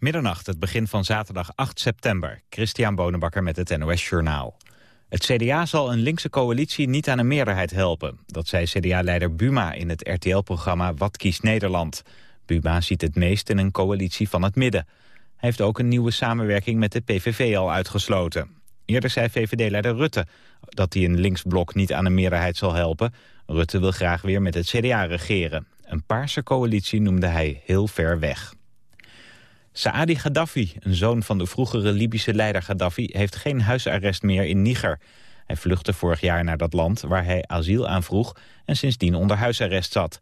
Middernacht, het begin van zaterdag 8 september. Christian Bonenbakker met het NOS Journaal. Het CDA zal een linkse coalitie niet aan een meerderheid helpen. Dat zei CDA-leider Buma in het RTL-programma Wat kiest Nederland. Buma ziet het meest in een coalitie van het midden. Hij heeft ook een nieuwe samenwerking met de PVV al uitgesloten. Eerder zei VVD-leider Rutte dat hij een linksblok niet aan een meerderheid zal helpen. Rutte wil graag weer met het CDA regeren. Een paarse coalitie noemde hij heel ver weg. Saadi Gaddafi, een zoon van de vroegere Libische leider Gaddafi... heeft geen huisarrest meer in Niger. Hij vluchtte vorig jaar naar dat land waar hij asiel aanvroeg... en sindsdien onder huisarrest zat.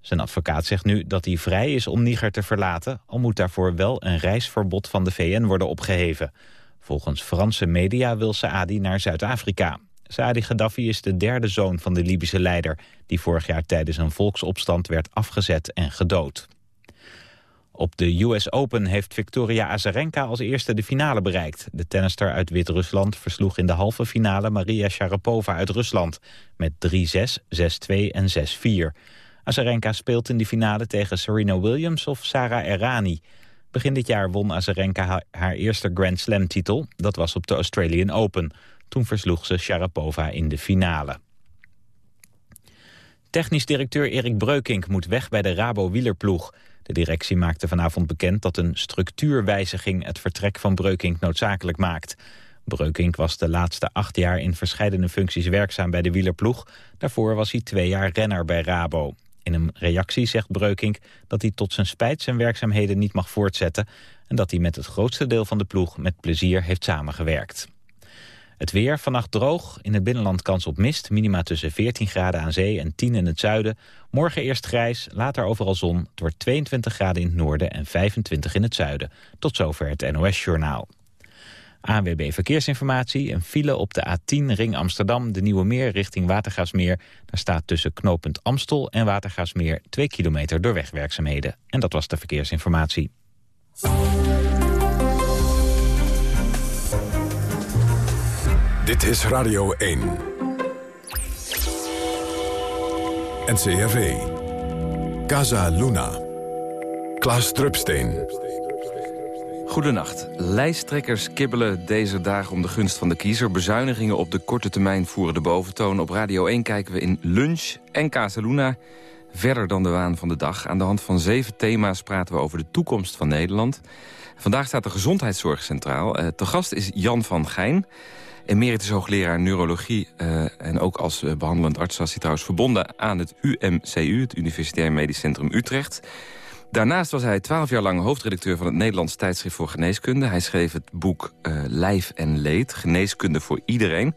Zijn advocaat zegt nu dat hij vrij is om Niger te verlaten... al moet daarvoor wel een reisverbod van de VN worden opgeheven. Volgens Franse media wil Saadi naar Zuid-Afrika. Saadi Gaddafi is de derde zoon van de Libische leider... die vorig jaar tijdens een volksopstand werd afgezet en gedood. Op de US Open heeft Victoria Azarenka als eerste de finale bereikt. De tennister uit Wit-Rusland versloeg in de halve finale Maria Sharapova uit Rusland... met 3-6, 6-2 en 6-4. Azarenka speelt in de finale tegen Serena Williams of Sarah Errani. Begin dit jaar won Azarenka haar eerste Grand Slam-titel. Dat was op de Australian Open. Toen versloeg ze Sharapova in de finale. Technisch directeur Erik Breukink moet weg bij de Rabo-wielerploeg. De directie maakte vanavond bekend dat een structuurwijziging... het vertrek van Breukink noodzakelijk maakt. Breukink was de laatste acht jaar in verschillende functies werkzaam bij de wielerploeg. Daarvoor was hij twee jaar renner bij Rabo. In een reactie zegt Breukink dat hij tot zijn spijt zijn werkzaamheden niet mag voortzetten... en dat hij met het grootste deel van de ploeg met plezier heeft samengewerkt. Het weer, vannacht droog, in het binnenland kans op mist... minima tussen 14 graden aan zee en 10 in het zuiden. Morgen eerst grijs, later overal zon. Het wordt 22 graden in het noorden en 25 in het zuiden. Tot zover het NOS-journaal. ANWB Verkeersinformatie, een file op de A10 Ring Amsterdam... de Nieuwe Meer richting Watergaasmeer. Daar staat tussen knooppunt Amstel en Watergaasmeer... 2 kilometer door wegwerkzaamheden. En dat was de verkeersinformatie. Dit is Radio 1. NCRV. Casa Luna. Klaas Drupsteen. Goedenacht. Lijsttrekkers kibbelen deze dagen om de gunst van de kiezer. Bezuinigingen op de korte termijn voeren de boventoon. Op Radio 1 kijken we in Lunch en Casa Luna verder dan de waan van de dag. Aan de hand van zeven thema's praten we over de toekomst van Nederland. Vandaag staat de gezondheidszorg centraal. Uh, te gast is Jan van Gijn emeritus hoogleraar neurologie... Uh, en ook als uh, behandelend arts was hij trouwens verbonden aan het UMCU... het Universitair Medisch Centrum Utrecht. Daarnaast was hij twaalf jaar lang hoofdredacteur van het Nederlands tijdschrift voor geneeskunde. Hij schreef het boek uh, Lijf en Leed, geneeskunde voor iedereen.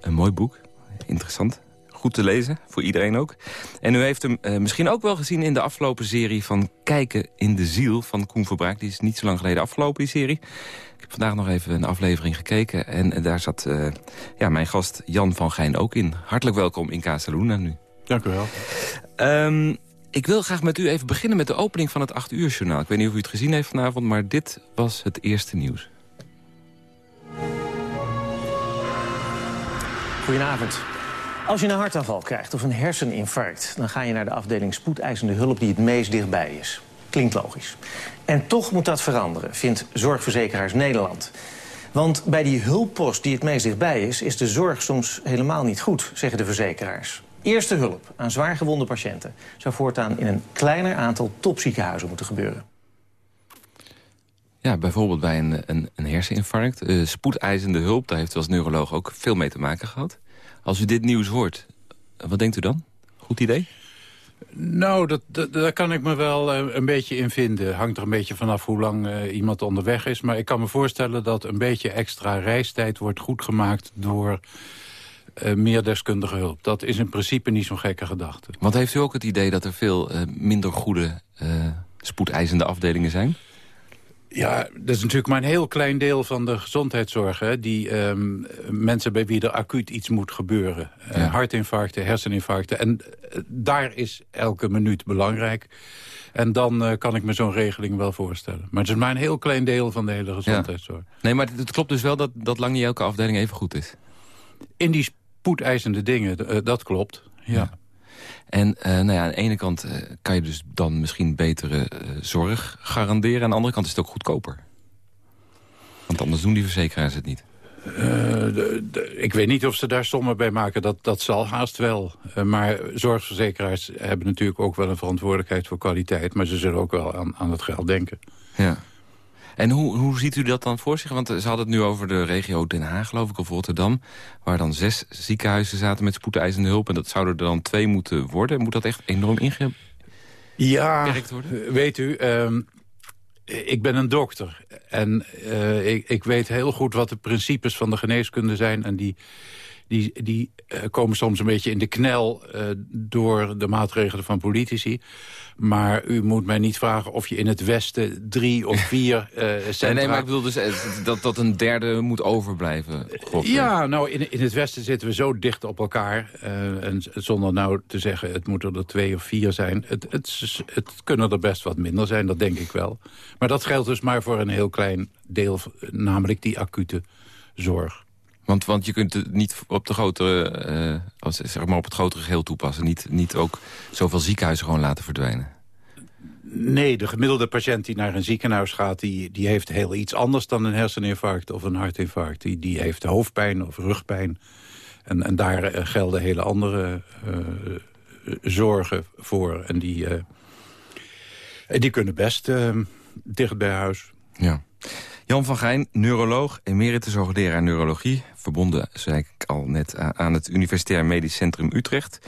Een mooi boek, interessant goed te lezen, voor iedereen ook. En u heeft hem uh, misschien ook wel gezien in de afgelopen serie van Kijken in de Ziel van Koen Verbraak. Die is niet zo lang geleden afgelopen, die serie heb vandaag nog even een aflevering gekeken. En daar zat uh, ja, mijn gast Jan van Gijn ook in. Hartelijk welkom in Casaluna nu. Dank u wel. Um, ik wil graag met u even beginnen met de opening van het 8 uur journaal. Ik weet niet of u het gezien heeft vanavond, maar dit was het eerste nieuws. Goedenavond. Als je een hartaanval krijgt of een herseninfarct... dan ga je naar de afdeling spoedeisende hulp die het meest dichtbij is. Klinkt logisch. En toch moet dat veranderen, vindt Zorgverzekeraars Nederland. Want bij die hulppost die het meest dichtbij is... is de zorg soms helemaal niet goed, zeggen de verzekeraars. Eerste hulp aan zwaargewonde patiënten... zou voortaan in een kleiner aantal topziekenhuizen moeten gebeuren. Ja, bijvoorbeeld bij een, een, een herseninfarct. Uh, spoedeisende hulp, daar heeft u als neuroloog ook veel mee te maken gehad. Als u dit nieuws hoort, wat denkt u dan? Goed idee? Nou, dat, dat, daar kan ik me wel uh, een beetje in vinden. Hangt er een beetje vanaf hoe lang uh, iemand onderweg is. Maar ik kan me voorstellen dat een beetje extra reistijd wordt goedgemaakt door uh, meer deskundige hulp. Dat is in principe niet zo'n gekke gedachte. Want heeft u ook het idee dat er veel minder goede spoedeisende afdelingen zijn? Ja, dat is natuurlijk maar een heel klein deel van de gezondheidszorg. Hè, die um, mensen bij wie er acuut iets moet gebeuren. Ja. Uh, hartinfarcten, herseninfarcten. En uh, daar is elke minuut belangrijk. En dan uh, kan ik me zo'n regeling wel voorstellen. Maar het is maar een heel klein deel van de hele gezondheidszorg. Ja. Nee, maar het klopt dus wel dat, dat lang niet elke afdeling even goed is. In die spoedeisende dingen, dat klopt. ja. ja. En nou ja, aan de ene kant kan je dus dan misschien betere zorg garanderen. Aan de andere kant is het ook goedkoper. Want anders doen die verzekeraars het niet. ik weet niet of ze daar sommen bij maken. Dat, dat zal haast wel. maar zorgverzekeraars hebben natuurlijk ook wel een verantwoordelijkheid voor kwaliteit. Maar ze zullen ook wel aan, aan het geld denken. Ja. En hoe, hoe ziet u dat dan voor zich? Want ze hadden het nu over de regio Den Haag, geloof ik, of Rotterdam... waar dan zes ziekenhuizen zaten met spoedeisende hulp... en dat zouden er dan twee moeten worden. Moet dat echt enorm ingeperkt ja, worden? weet u... Ehm, ik ben een dokter en uh, ik, ik, weet heel goed wat de principes van de geneeskunde zijn... en die, die, die uh, komen soms een beetje in de knel uh, door de maatregelen van politici. Maar u moet mij niet vragen of je in het Westen drie of vier uh, centra... Nee, nee, maar ik bedoel dus dat, dat een derde moet overblijven. Ja, nou, in, in het Westen zitten we zo dicht op elkaar. en zonder nou te zeggen, het moeten er twee of vier zijn. Het, het, het kunnen er best wat minder zijn, dat denk ik wel. Maar dat geldt dus maar voor een heel klein deel, namelijk die acute zorg. Want, want je kunt het niet op, de grotere, uh, als, zeg maar op het grotere geheel toepassen. Niet, niet ook zoveel ziekenhuizen gewoon laten verdwijnen. Nee, de gemiddelde patiënt die naar een ziekenhuis gaat... die, die heeft heel iets anders dan een herseninfarct of een hartinfarct. Die, die heeft hoofdpijn of rugpijn. En, en daar eh, gelden hele andere uh, zorgen voor. En die, die kunnen best dicht bij huis. Ja. Jan van Gijn, neuroloog, emeritus hoogleraar neurologie... verbonden, zei ik al net, aan het Universitair Medisch Centrum Utrecht.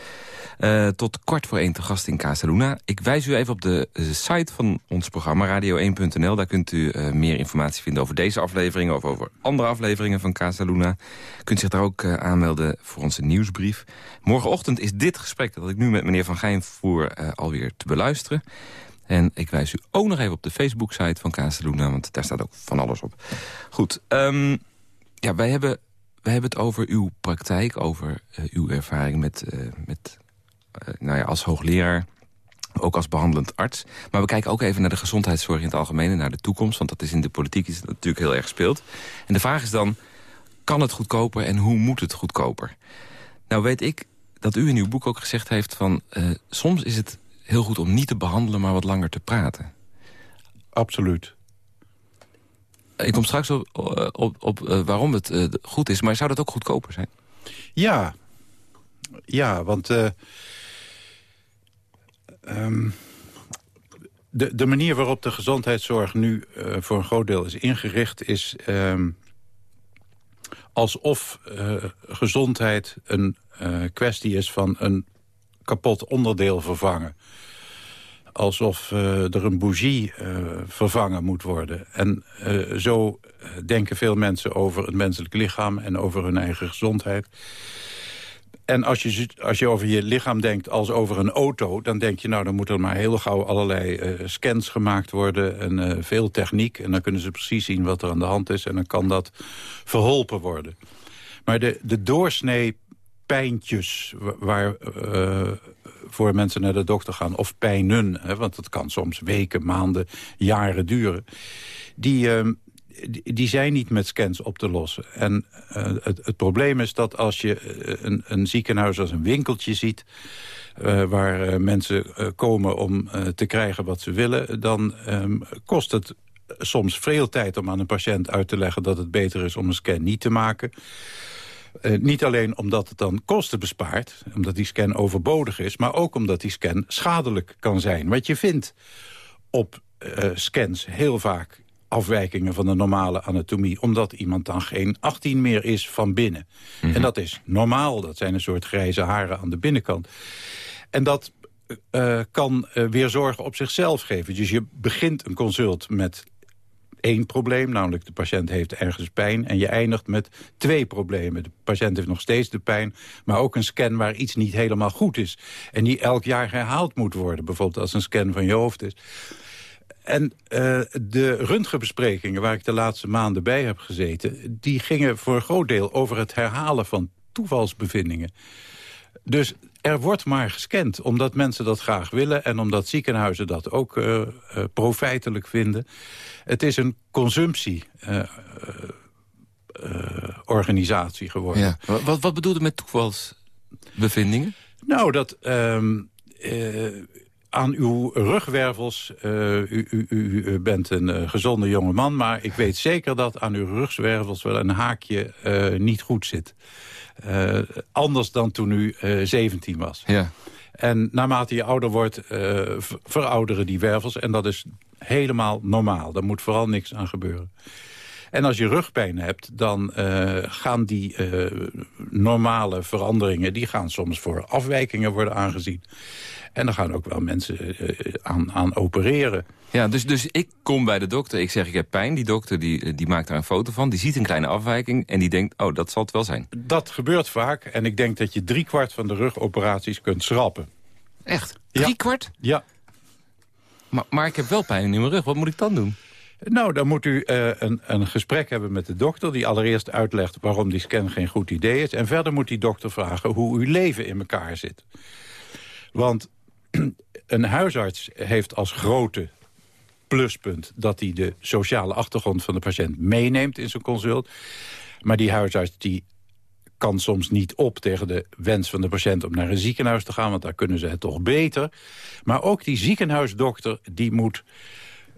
Uh, tot kwart voor één te gast in Casaluna. Ik wijs u even op de site van ons programma, radio1.nl. Daar kunt u uh, meer informatie vinden over deze afleveringen... of over andere afleveringen van Casaluna. U kunt zich daar ook uh, aanmelden voor onze nieuwsbrief. Morgenochtend is dit gesprek dat ik nu met meneer Van Gijn voer... alweer te beluisteren. En ik wijs u ook nog even op de Facebook-site van Casaluna... want daar staat ook van alles op. Goed, um, ja, wij hebben, wij hebben het over uw praktijk... over uh, uw ervaring met, uh, met uh, nou ja, als hoogleraar ook als behandelend arts. Maar we kijken ook even naar de gezondheidszorg in het algemeen... en naar de toekomst, want dat is in de politiek is natuurlijk heel erg gespeeld. En de vraag is dan, kan het goedkoper en hoe moet het goedkoper? Nou weet ik dat u in uw boek ook gezegd heeft van... soms is het heel goed om niet te behandelen, maar wat langer te praten. Absoluut. Ik kom straks op, op, op uh, waarom het uh, goed is, maar zou dat ook goedkoper zijn? Ja, ja want uh, um, de, de manier waarop de gezondheidszorg nu voor een groot deel is ingericht... is um, alsof gezondheid een kwestie is van een kapot onderdeel vervangen. Alsof uh, er een bougie uh, vervangen moet worden. En uh, zo denken veel mensen over het menselijk lichaam... en over hun eigen gezondheid. En als je, als je over je lichaam denkt als over een auto... dan denk je, nou, dan moeten er maar heel gauw allerlei scans gemaakt worden... en veel techniek. En dan kunnen ze precies zien wat er aan de hand is. En dan kan dat verholpen worden. Maar de, de doorsnee pijntjes waar, uh, voor mensen naar de dokter gaan. Of pijnen, hè, want het kan soms weken, maanden, jaren duren. Die, uh, die zijn niet met scans op te lossen. En uh, het, het, probleem is dat als je een, een ziekenhuis als een winkeltje ziet... waar mensen komen om te krijgen wat ze willen... dan um, kost het soms veel tijd om aan een patiënt uit te leggen... dat het beter is om een scan niet te maken... Uh, niet alleen omdat het dan kosten bespaart, omdat die scan overbodig is... maar ook omdat die scan schadelijk kan zijn. Want je vindt op uh, scans heel vaak afwijkingen van de normale anatomie... omdat iemand dan geen 18 meer is van binnen. Mm -hmm. En dat is normaal, dat zijn een soort grijze haren aan de binnenkant. En dat uh, kan weer zorgen op zichzelf geven. Dus je begint een consult met één probleem, namelijk de patiënt heeft ergens pijn... en je eindigt met twee problemen. De patiënt heeft nog steeds de pijn, maar ook een scan waar iets niet helemaal goed is... en die elk jaar herhaald moet worden, bijvoorbeeld als een scan van je hoofd is. En uh, de röntgenbesprekingen waar ik de laatste maanden bij heb gezeten... die gingen voor een groot deel over het herhalen van toevalsbevindingen. Dus er wordt maar gescand, omdat mensen dat graag willen... en omdat ziekenhuizen dat ook uh, uh, profijtelijk vinden. Het is een consumptieorganisatie uh, geworden. Ja. Wat, wat bedoelde met toevalsbevindingen? Nou, dat... ehm, eh, aan uw rugwervels, eh, u, u, u, bent een eh, gezonde jonge man... maar ik weet zeker dat aan uw rugwervels wel een haakje eh, niet goed zit. Eh, anders dan toen u eh 17 was. Ja. En naarmate je ouder wordt, eh, ver- verouderen die wervels. En dat is helemaal normaal. Daar moet vooral niks aan gebeuren. En als je rugpijn hebt, dan eh, gaan die eh, normale veranderingen... die gaan soms voor afwijkingen worden aangezien. En dan gaan ook wel mensen eh, aan, aan opereren. Ja, dus, dus ik kom bij de dokter, ik zeg ik heb pijn. Die dokter die, die maakt daar een foto van, die ziet een kleine afwijking... en die denkt, oh, dat zal het wel zijn. Dat gebeurt vaak. En ik denk dat je driekwart van de rugoperaties kunt schrappen. Echt? Ja. Drie kwart? Ja. Maar, maar ik heb wel pijn in mijn rug, wat moet ik dan doen? Nou, dan moet u eh, een, een gesprek hebben met de dokter... die allereerst uitlegt waarom die scan geen goed idee is. En verder moet die dokter vragen hoe uw leven in elkaar zit. Want een huisarts heeft als grote pluspunt... dat hij de sociale achtergrond van de patiënt meeneemt in zijn consult. Maar die huisarts die kan soms niet op tegen de wens van de patiënt om naar een ziekenhuis te gaan... want daar kunnen ze het toch beter. Maar ook die ziekenhuisdokter die moet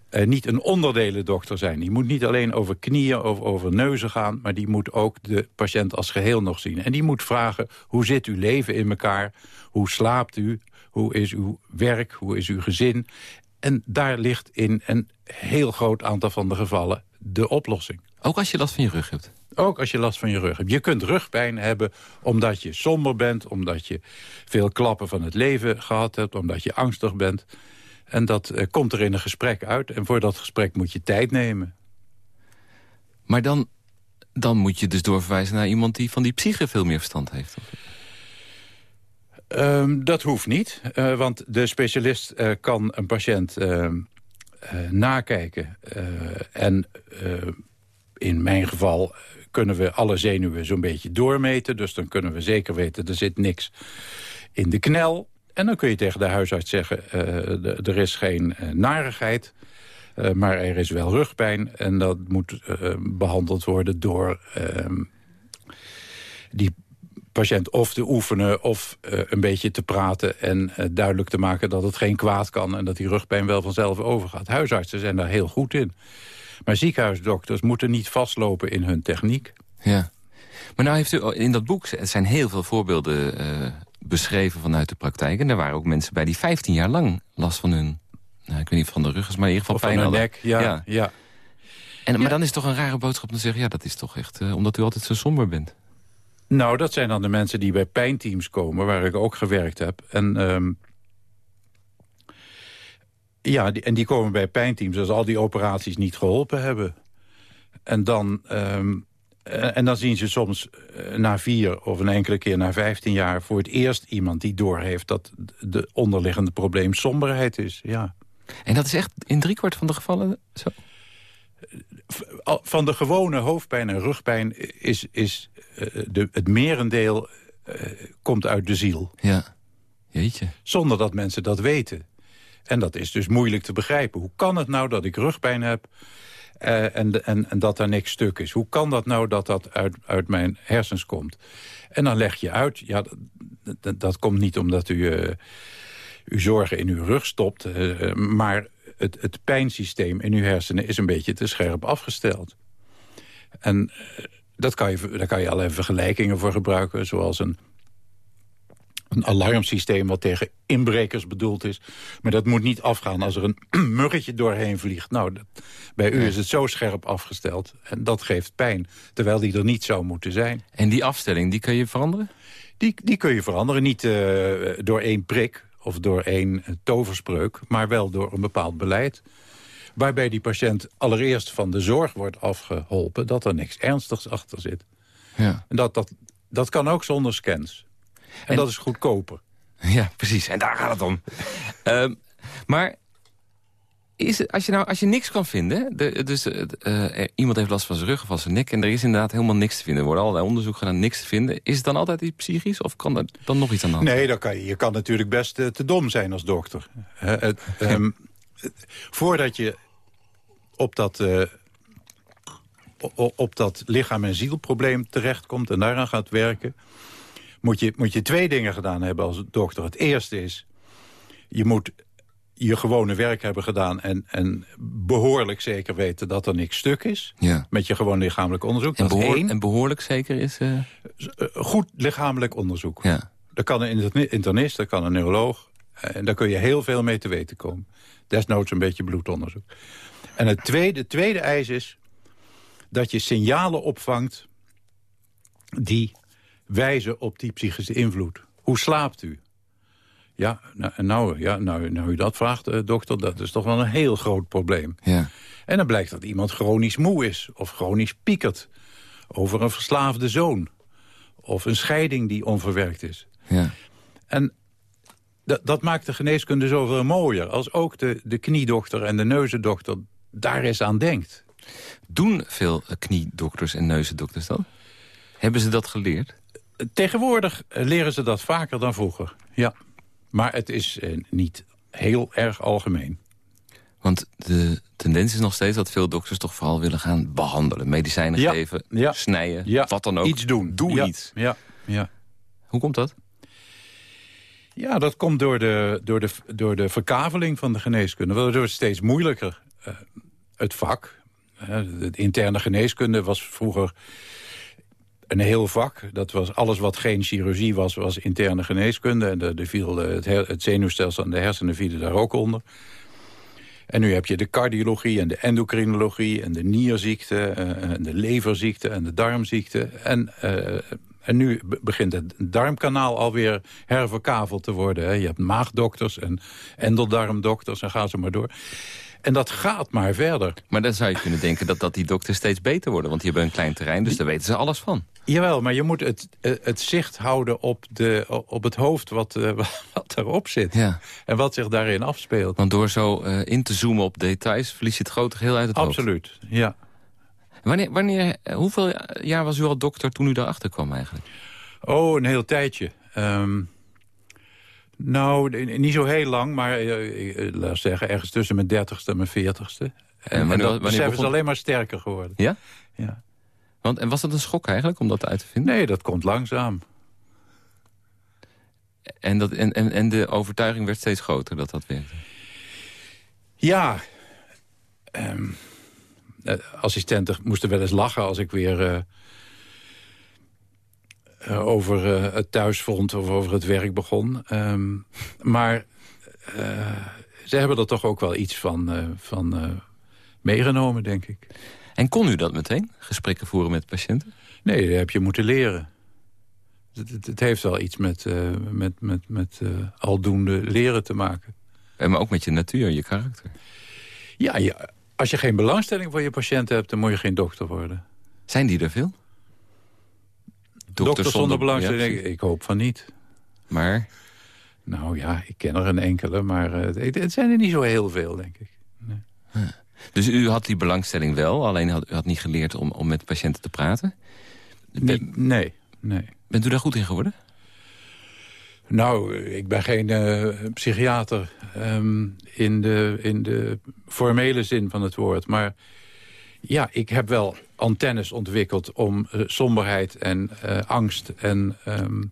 eh, niet een onderdelendokter zijn. Die moet niet alleen over knieën of over neuzen gaan... maar die moet ook de patiënt als geheel nog zien. En die moet vragen, hoe zit uw leven in elkaar? Hoe slaapt u? Hoe is uw werk? Hoe is uw gezin? En daar ligt in een heel groot aantal van de gevallen de oplossing. Ook als je last van je rug hebt. Ook als je last van je rug hebt. Je kunt rugpijn hebben omdat je somber bent... omdat je veel klappen van het leven gehad hebt... omdat je angstig bent. En dat eh, komt er in een gesprek uit. En voor dat gesprek moet je tijd nemen. Maar dan, dan moet je dus doorverwijzen naar iemand die van die psyche veel meer verstand heeft. Ehm, dat hoeft niet, eh, want de specialist eh, kan een patiënt ehm, eh, nakijken. En in mijn geval kunnen we alle zenuwen zo'n beetje doormeten. Dus dan kunnen we zeker weten, er zit niks in de knel. En dan kun je tegen de huisarts zeggen, er is geen narigheid... maar er is wel rugpijn en dat moet eh, behandeld worden door ehm, die patiënt of te oefenen of eh, een beetje te praten... en eh, duidelijk te maken dat het geen kwaad kan... en dat die rugpijn wel vanzelf overgaat. Huisartsen zijn daar heel goed in. Maar ziekenhuisdokters moeten niet vastlopen in hun techniek. Ja. Maar nou heeft u in dat boek, er zijn heel veel voorbeelden eh, beschreven vanuit de praktijk. En er waren ook mensen bij die 15 jaar lang last van hun, nou, ik weet niet van de rug, maar in ieder geval Of van pijn hun nek. Ja, Ja. ja. En, maar dan is het toch een rare boodschap om te zeggen, ja, dat is toch echt, eh, omdat u altijd zo somber bent. Nou, dat zijn dan de mensen die bij pijnteams komen... waar ik ook gewerkt heb. En, ehm, ja, die, en die komen bij pijnteams als al die operaties niet geholpen hebben. En dan, ehm, eh, en dan zien ze soms eh, na vier of een enkele keer na vijftien jaar... voor het eerst iemand die doorheeft dat de onderliggende probleem somberheid is. Ja. En dat is echt in driekwart van de gevallen zo? Van de gewone hoofdpijn en rugpijn is, is de, het merendeel eh, komt uit de ziel. Ja. Jeetje. zonder dat mensen dat weten. En dat is dus moeilijk te begrijpen. Hoe kan het nou dat ik rugpijn heb eh, en, en, en dat daar niks stuk is? Hoe kan dat nou dat dat uit, uit mijn hersens komt? En dan leg je uit, ja, dat, dat, komt niet omdat u eh, uw zorgen in uw rug stopt... eh, maar het, het pijnsysteem in uw hersenen is een beetje te scherp afgesteld. En eh, dat kan je, daar kan je allerlei vergelijkingen voor gebruiken... zoals een een alarmsysteem wat tegen inbrekers bedoeld is. Maar dat moet niet afgaan als er een muggetje doorheen vliegt. Nou, dat, bij u is het zo scherp afgesteld. En dat geeft pijn, terwijl die er niet zou moeten zijn. En die afstelling, die kan je veranderen? Die, die kun je veranderen, niet eh, door één prik of door één eh, toverspreuk... maar wel door een bepaald beleid. Waarbij die patiënt allereerst van de zorg wordt afgeholpen... dat er niks ernstigs achter zit. Ja. En dat, dat, dat kan ook zonder scans. En, En- dat is goedkoper. Ja, precies. En daar gaat het om. Ehm, maar is het, als, je nou, als je niks kan vinden... De, dus eh, eh, er- iemand heeft last van zijn rug of van zijn nek... en er is inderdaad helemaal niks te vinden. Er worden allerlei onderzoek gedaan, niks te vinden. Is het dan altijd iets psychisch of kan er dan nog iets aan de hand? Nee, dan kan je, je kan natuurlijk best eh, te dom zijn als dokter. Het, ehm, voordat je op dat, eh, op dat lichaam- en zielprobleem terechtkomt... en daaraan gaat werken... moet je, moet je twee dingen gedaan hebben als dokter. Het eerste is, je moet je gewone werk hebben gedaan... en, en behoorlijk zeker weten dat er niks stuk is. Ja. Met je gewoon lichamelijk onderzoek. En, behoor- één. en behoorlijk zeker is... eh, Eh, Goed lichamelijk onderzoek. ja. Dat kan een internist, dat kan een neuroloog. En daar kun je heel veel mee te weten komen. Desnoods een beetje bloedonderzoek. En het tweede, tweede eis is dat je signalen opvangt... die wijzen op die psychische invloed. Hoe slaapt u? Ja, nou, nou, ja, nou, nou u dat vraagt, eh, dokter, dat is toch wel een heel groot probleem. ja. En dan blijkt dat iemand chronisch moe is of chronisch piekert. Over een verslaafde zoon. Of een scheiding die onverwerkt is. ja. En dat, maakt de geneeskunde zoveel mooier. Als ook de, de kniedokter en de neuzendokter daar eens aan denkt. Doen veel kniedokters en neuzendokters dat? Hebben ze dat geleerd? Tegenwoordig leren ze dat vaker dan vroeger. Ja. Maar het is eh, niet heel erg algemeen. Want de tendens is nog steeds dat veel dokters toch vooral willen gaan behandelen. Medicijnen Ja, geven, ja, snijden, Ja, wat dan ook. Iets doen. Doe iets. Ja, ja. Hoe komt dat? Ja, dat komt door de, door de, door de verkaveling van de geneeskunde. Waardoor het steeds moeilijker. Eh, het vak, de interne geneeskunde was vroeger een heel vak. Dat was alles wat geen chirurgie was, was interne geneeskunde. En de, viel, eh, het, zenuwstelsel en de hersenen vielen daar ook onder. En nu heb je de cardiologie en de endocrinologie... en de nierziekte eh, en de leverziekte en de darmziekte. En, en nu be- begint het darmkanaal alweer herverkaveld te worden. Hè. Je hebt maagdokters en endeldarmdokters en ga zo maar door. En dat gaat maar verder. Maar dan zou je kunnen denken dat, dat die dokters steeds beter worden. Want die hebben een klein terrein, dus daar weten ze alles van. Jawel, maar je moet het, eh, het zicht houden op, de, op het hoofd wat, eh, wat erop zit. Ja. En wat zich daarin afspeelt. Want door zo eh, in te zoomen op details... verlies je het grote geheel uit het hoofd. Absoluut, ja. Wanneer, wanneer, hoeveel jaar was u al dokter toen u daarachter kwam eigenlijk? Oh, een heel tijdje. Ehm, nou, niet zo heel lang, maar eh, eh, laat ik zeggen, ergens tussen mijn dertigste en mijn veertigste. En, en wanneer dat besef is begon- alleen maar sterker geworden. Ja? Ja. Want, en was dat een schok eigenlijk om dat uit te vinden? Nee, dat komt langzaam. En, dat, en, en, en de overtuiging werd steeds groter dat dat werkte? Ja, ehm, eh, assistenten moesten wel eens lachen als ik weer eh, eh, over eh, het thuisfront of over het werk begon. Ehm, maar eh, ze hebben er toch ook wel iets van, van meegenomen, denk ik. En kon u dat meteen, gesprekken voeren met patiënten? Nee, dat heb je moeten leren. Het, het, het heeft wel iets met, met, met, met aldoende leren te maken. En maar ook met je natuur, je karakter. Ja, ja, als je geen belangstelling voor je patiënt hebt... dan moet je geen dokter worden. Zijn die er veel? Dokter zonder, belangstelling? Ja, ik, hoop van niet. maar Nou ja, ik ken er een enkele, maar eh, het, het zijn er niet zo heel veel, denk ik. Dus u had die belangstelling wel, alleen had, u had niet geleerd om, om met patiënten te praten. Ben- nee, nee. bent u daar goed in geworden? Nou, ik ben geen eh, psychiater ehm, in, de, in de formele zin van het woord. Maar ja, ik heb wel antennes ontwikkeld om eh, somberheid en eh, angst en ehm,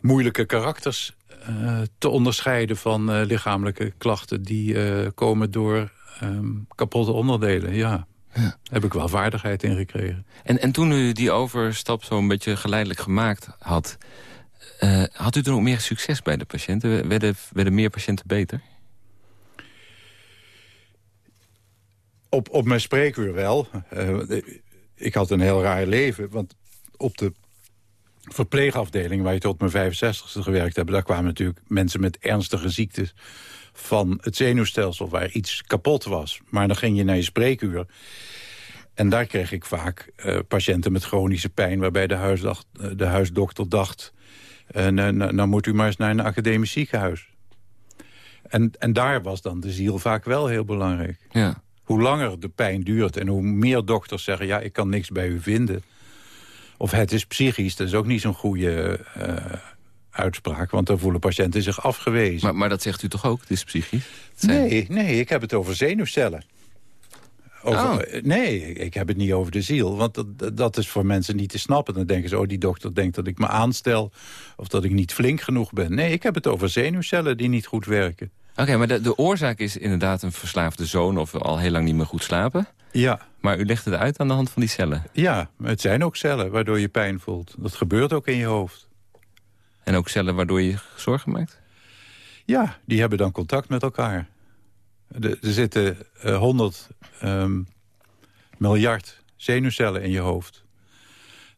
moeilijke karakters eh, te onderscheiden van lichamelijke klachten die komen door ehm, kapotte onderdelen. Ja. Ja. heb ik wel vaardigheid in gekregen. En, en toen u die overstap zo'n beetje geleidelijk gemaakt had... had u toen ook meer succes bij de patiënten? Werden, werden meer patiënten beter? Op, op mijn spreekuur wel. Eh, ik had een heel raar leven. Want op de verpleegafdeling waar je tot mijn 65ste gewerkt heb... daar kwamen natuurlijk mensen met ernstige ziektes van het zenuwstelsel... waar iets kapot was. Maar dan ging je naar je spreekuur. En daar kreeg ik vaak eh, patiënten met chronische pijn... waarbij de, huisdacht, eh, de huisdokter dacht... nou, nou, nou moet u maar eens naar een academisch ziekenhuis. En, en daar was dan de ziel vaak wel heel belangrijk Ja. Hoe langer de pijn duurt en hoe meer dokters zeggen... ja, ik kan niks bij u vinden. Of het is psychisch, dat is ook niet zo'n goede eh, uitspraak... want dan voelen patiënten zich afgewezen. Maar, maar dat zegt u toch ook? Het is psychisch? Het zijn- nee, nee, ik heb het over zenuwcellen. Over, Oh. eh, Nee, ik heb het niet over de ziel. Want dat, dat is voor mensen niet te snappen. Dan denken ze, oh, die dokter denkt dat ik me aanstel... of dat ik niet flink genoeg ben. Nee, ik heb het over zenuwcellen die niet goed werken. Oké, maar de, de oorzaak is inderdaad een verslaafde zoon... of al heel lang niet meer goed slapen. Ja, Maar u legt het uit aan de hand van die cellen. ja, het zijn ook cellen waardoor je pijn voelt. Dat gebeurt ook in je hoofd. En ook cellen waardoor je zorgen maakt? Ja, die hebben dan contact met elkaar. Er zitten eh, 100 ehm, miljard zenuwcellen in je hoofd.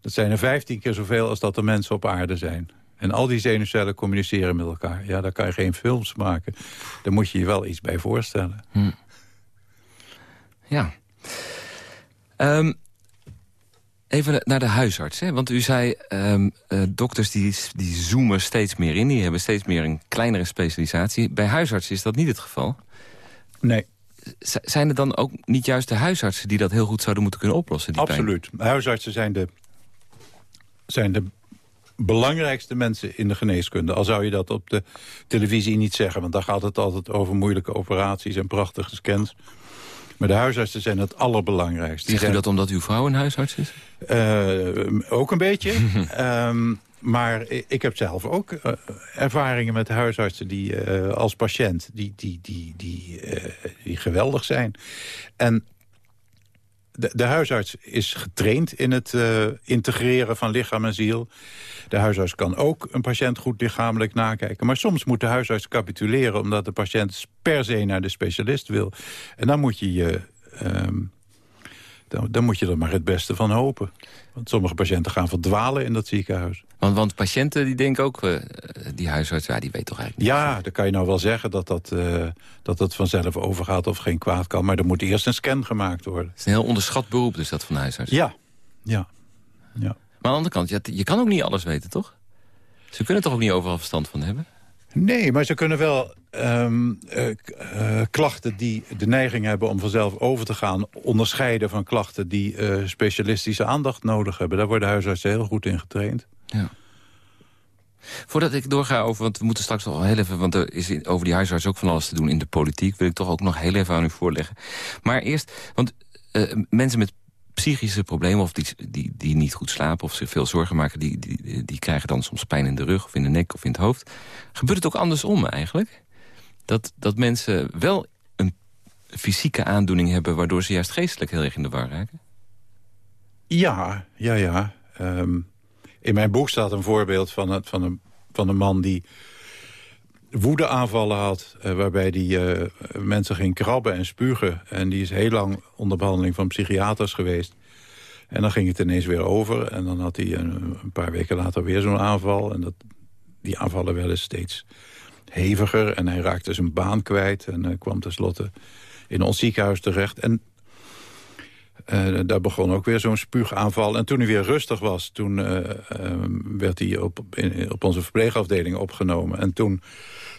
Dat zijn er 15 keer zoveel als dat er mensen op aarde zijn. En al die zenuwcellen communiceren met elkaar. Ja, daar kan je geen films maken. Daar moet je je wel iets bij voorstellen. Ja. Ehm, even naar de huisarts. Hè? Want u zei, ehm, eh, dokters die, die zoomen steeds meer in. Die hebben steeds meer een kleinere specialisatie. Bij huisartsen is dat niet het geval. Nee, Z- zijn er dan ook niet juist de huisartsen... die dat heel goed zouden moeten kunnen oplossen, die pijn? absoluut. Huisartsen zijn de, zijn de belangrijkste mensen in de geneeskunde. Al zou je dat op de televisie niet zeggen. Want daar gaat het altijd over moeilijke operaties en prachtige scans. Maar de huisartsen zijn het allerbelangrijkste. Zegt u dat omdat uw vrouw een huisarts is? Eh, ook een beetje. Ehm, maar ik heb zelf ook eh, ervaringen met huisartsen die eh, als patiënt die, die, die, die, die geweldig zijn. En de, huisarts is getraind in het eh, integreren van lichaam en ziel. De huisarts kan ook een patiënt goed lichamelijk nakijken. Maar soms moet de huisarts capituleren... omdat de patiënt per se naar de specialist wil. En dan moet je je... ehm, dan, dan moet je er maar het beste van hopen. Want sommige patiënten gaan verdwalen in dat ziekenhuis. Want, want patiënten die denken ook, eh, die huisarts, ja, die weet toch eigenlijk niet. Ja, dan kan je nou wel zeggen dat dat, eh, dat dat vanzelf overgaat of geen kwaad kan. Maar er moet eerst een scan gemaakt worden. Het is een heel onderschat beroep dus dat van huisarts. Ja, ja, ja. Maar aan de andere kant, ja, je kan ook niet alles weten, toch? Ze kunnen toch ook niet overal verstand van hebben? Nee, maar ze kunnen wel ehm, eh, eh, klachten die de neiging hebben om vanzelf over te gaan... onderscheiden van klachten die eh, specialistische aandacht nodig hebben. Daar worden huisartsen heel goed in getraind. Ja. Voordat ik doorga over, want we moeten straks nog heel even... want er is over die huisarts ook van alles te doen in de politiek... wil ik toch ook nog heel even aan u voorleggen. Maar eerst, want mensen met psychische problemen... of die, die, die niet goed slapen of zich veel zorgen maken... Die, die, die krijgen dan soms pijn in de rug of in de nek of in het hoofd. Gebeurt het ook andersom eigenlijk? Dat, dat mensen wel een fysieke aandoening hebben... waardoor ze juist geestelijk heel erg in de war raken? Ja, ja, ja. Ehm, in mijn boek staat een voorbeeld van, het, van, een, van een man die woedeaanvallen had... eh, waarbij die eh, mensen ging krabben en spugen. En die is heel lang onder behandeling van psychiaters geweest. En dan ging het ineens weer over. En dan had hij een, een paar weken later weer zo'n aanval. En dat, die aanvallen werden steeds heviger. En hij raakte zijn baan kwijt. En hij kwam tenslotte in ons ziekenhuis terecht. En eh, daar begon ook weer zo'n spuugaanval. En toen hij weer rustig was, toen eh, eh, werd hij op, op onze verpleegafdeling opgenomen. En toen,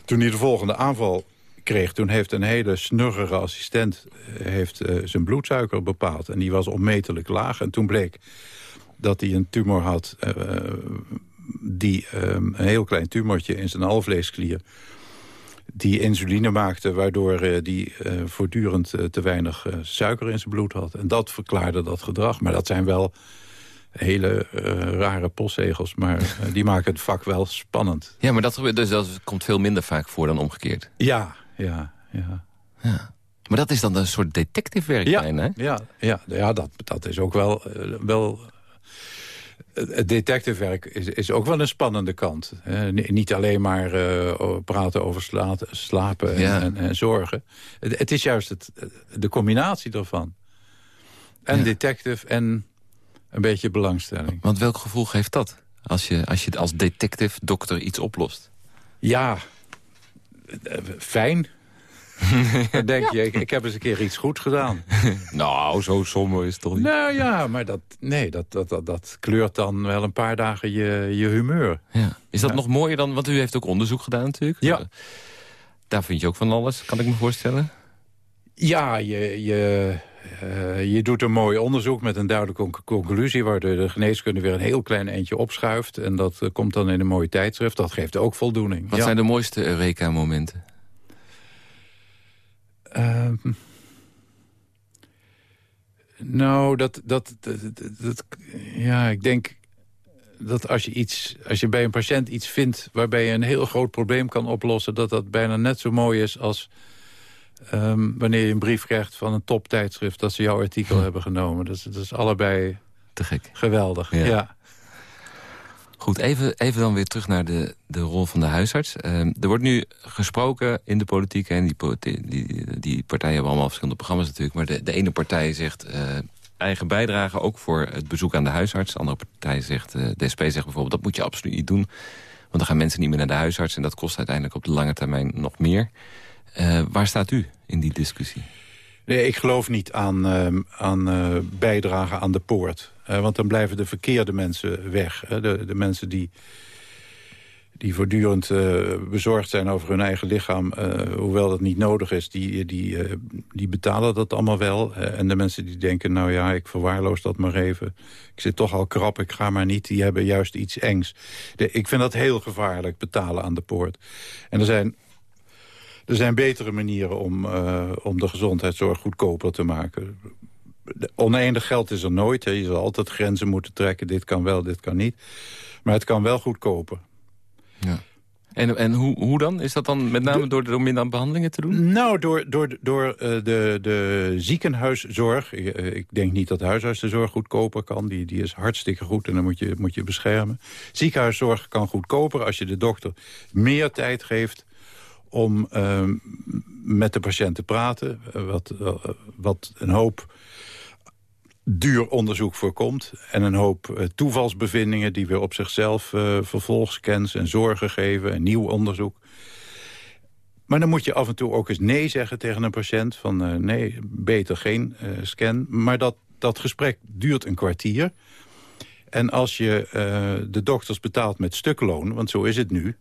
toen hij de volgende aanval kreeg... toen heeft een hele snurrige assistent heeft, zijn bloedsuiker bepaald. En die was onmetelijk laag. En toen bleek dat hij een tumor had... die, eh, een heel klein tumortje in zijn alvleesklier die insuline maakte... waardoor eh, die eh, voortdurend eh, te weinig suiker in zijn bloed had. En dat verklaarde dat gedrag. Maar dat zijn wel hele rare postzegels. Maar die maken het vak wel spannend. Ja, maar dat, dus dat komt veel minder vaak voor dan omgekeerd. Ja, ja, ja. Maar dat is dan een soort detectivewerk Ja, bijna, hè? ja, ja, ja dat, dat is ook wel... wel het detectivewerk is, is ook wel een spannende kant. Ni- niet alleen maar eh, praten over sla- slapen en, Ja. en, en zorgen. Het, het is juist het, de combinatie daarvan. En Ja. detective en een beetje belangstelling. Want welk gevoel geeft dat? Als je, als je als detective, dokter iets oplost. Ja, eh, fijn. Dan denk je, ik, ik heb eens een keer iets goed gedaan. Nou, zo somber is het toch niet? Nou ja, maar dat, nee, dat, dat, dat, dat kleurt dan wel een paar dagen je, je humeur. Ja. Is dat Ja. nog mooier dan... Want u heeft ook onderzoek gedaan natuurlijk. Ja. Eh, Daar vind je ook van alles, kan ik me voorstellen. Ja, je, je, eh, je doet een mooi onderzoek met een duidelijke conc- conclusie... waardoor de geneeskunde weer een heel klein eentje opschuift. En dat eh, komt dan in een mooi tijdschrift. Dat geeft ook voldoening. Wat ja. zijn de mooiste Eureka-momenten? Ehm, Nou, dat, dat, dat, dat, ja, ik denk dat als je, iets, als je bij een patiënt iets vindt... waarbij je een heel groot probleem kan oplossen... dat dat bijna net zo mooi is als ehm, wanneer je een brief krijgt van een toptijdschrift... dat ze jouw artikel hm. hebben genomen. Dat is, dat is allebei Te gek. geweldig. ja. Goed, even, even dan weer terug naar de, de rol van de huisarts. Ehm, er wordt nu gesproken in de politiek... en die, die, die partijen hebben allemaal verschillende programma's natuurlijk... maar de, de ene partij zegt uh, eigen bijdrage ook voor het bezoek aan de huisarts. De andere partij zegt, uh, de SP zegt bijvoorbeeld... dat moet je absoluut niet doen, want dan gaan mensen niet meer naar de huisarts... en dat kost uiteindelijk op de lange termijn nog meer. Uh, waar staat u in die discussie? Nee, ik geloof niet aan, uh, aan bijdragen aan de poort. Uh, want dan blijven de verkeerde mensen weg. Hè? De, de mensen die, die voortdurend bezorgd zijn over hun eigen lichaam... hoewel dat niet nodig is, die, die, die betalen dat allemaal wel. en de mensen die denken, nou ja, ik verwaarloos dat maar even. Ik zit toch al krap, ik ga maar niet. Die hebben juist iets engs. Ik vind dat heel gevaarlijk, betalen aan de poort. En er zijn er zijn betere manieren om, om de gezondheidszorg goedkoper te maken. Oneindig geld is er nooit. Hè. Je zal altijd grenzen moeten trekken. Dit kan wel, dit kan niet. Maar het kan wel goedkoper. Ja. En, en hoe, hoe dan? Is dat dan met name door, door minder aan behandelingen te doen? Nou, door, door, door uh, de, de ziekenhuiszorg. Ik, uh, ik, denk niet dat huisartsenzorg goedkoper kan. Die, die is hartstikke goed en dan moet je, moet je beschermen. Ziekenhuiszorg kan goedkoper als je de dokter meer tijd geeft om uh, met de patiënt te praten. Eh, wat, uh, wat een hoop duur onderzoek voorkomt. En een hoop uh, toevalsbevindingen die weer op zichzelf vervolgscans en zorgen geven. En nieuw onderzoek. Maar dan moet je af en toe ook eens nee zeggen tegen een patiënt. Van nee, beter geen scan. Maar dat, dat gesprek duurt een kwartier. En als je de dokters betaalt met stukloon, want zo is het nu...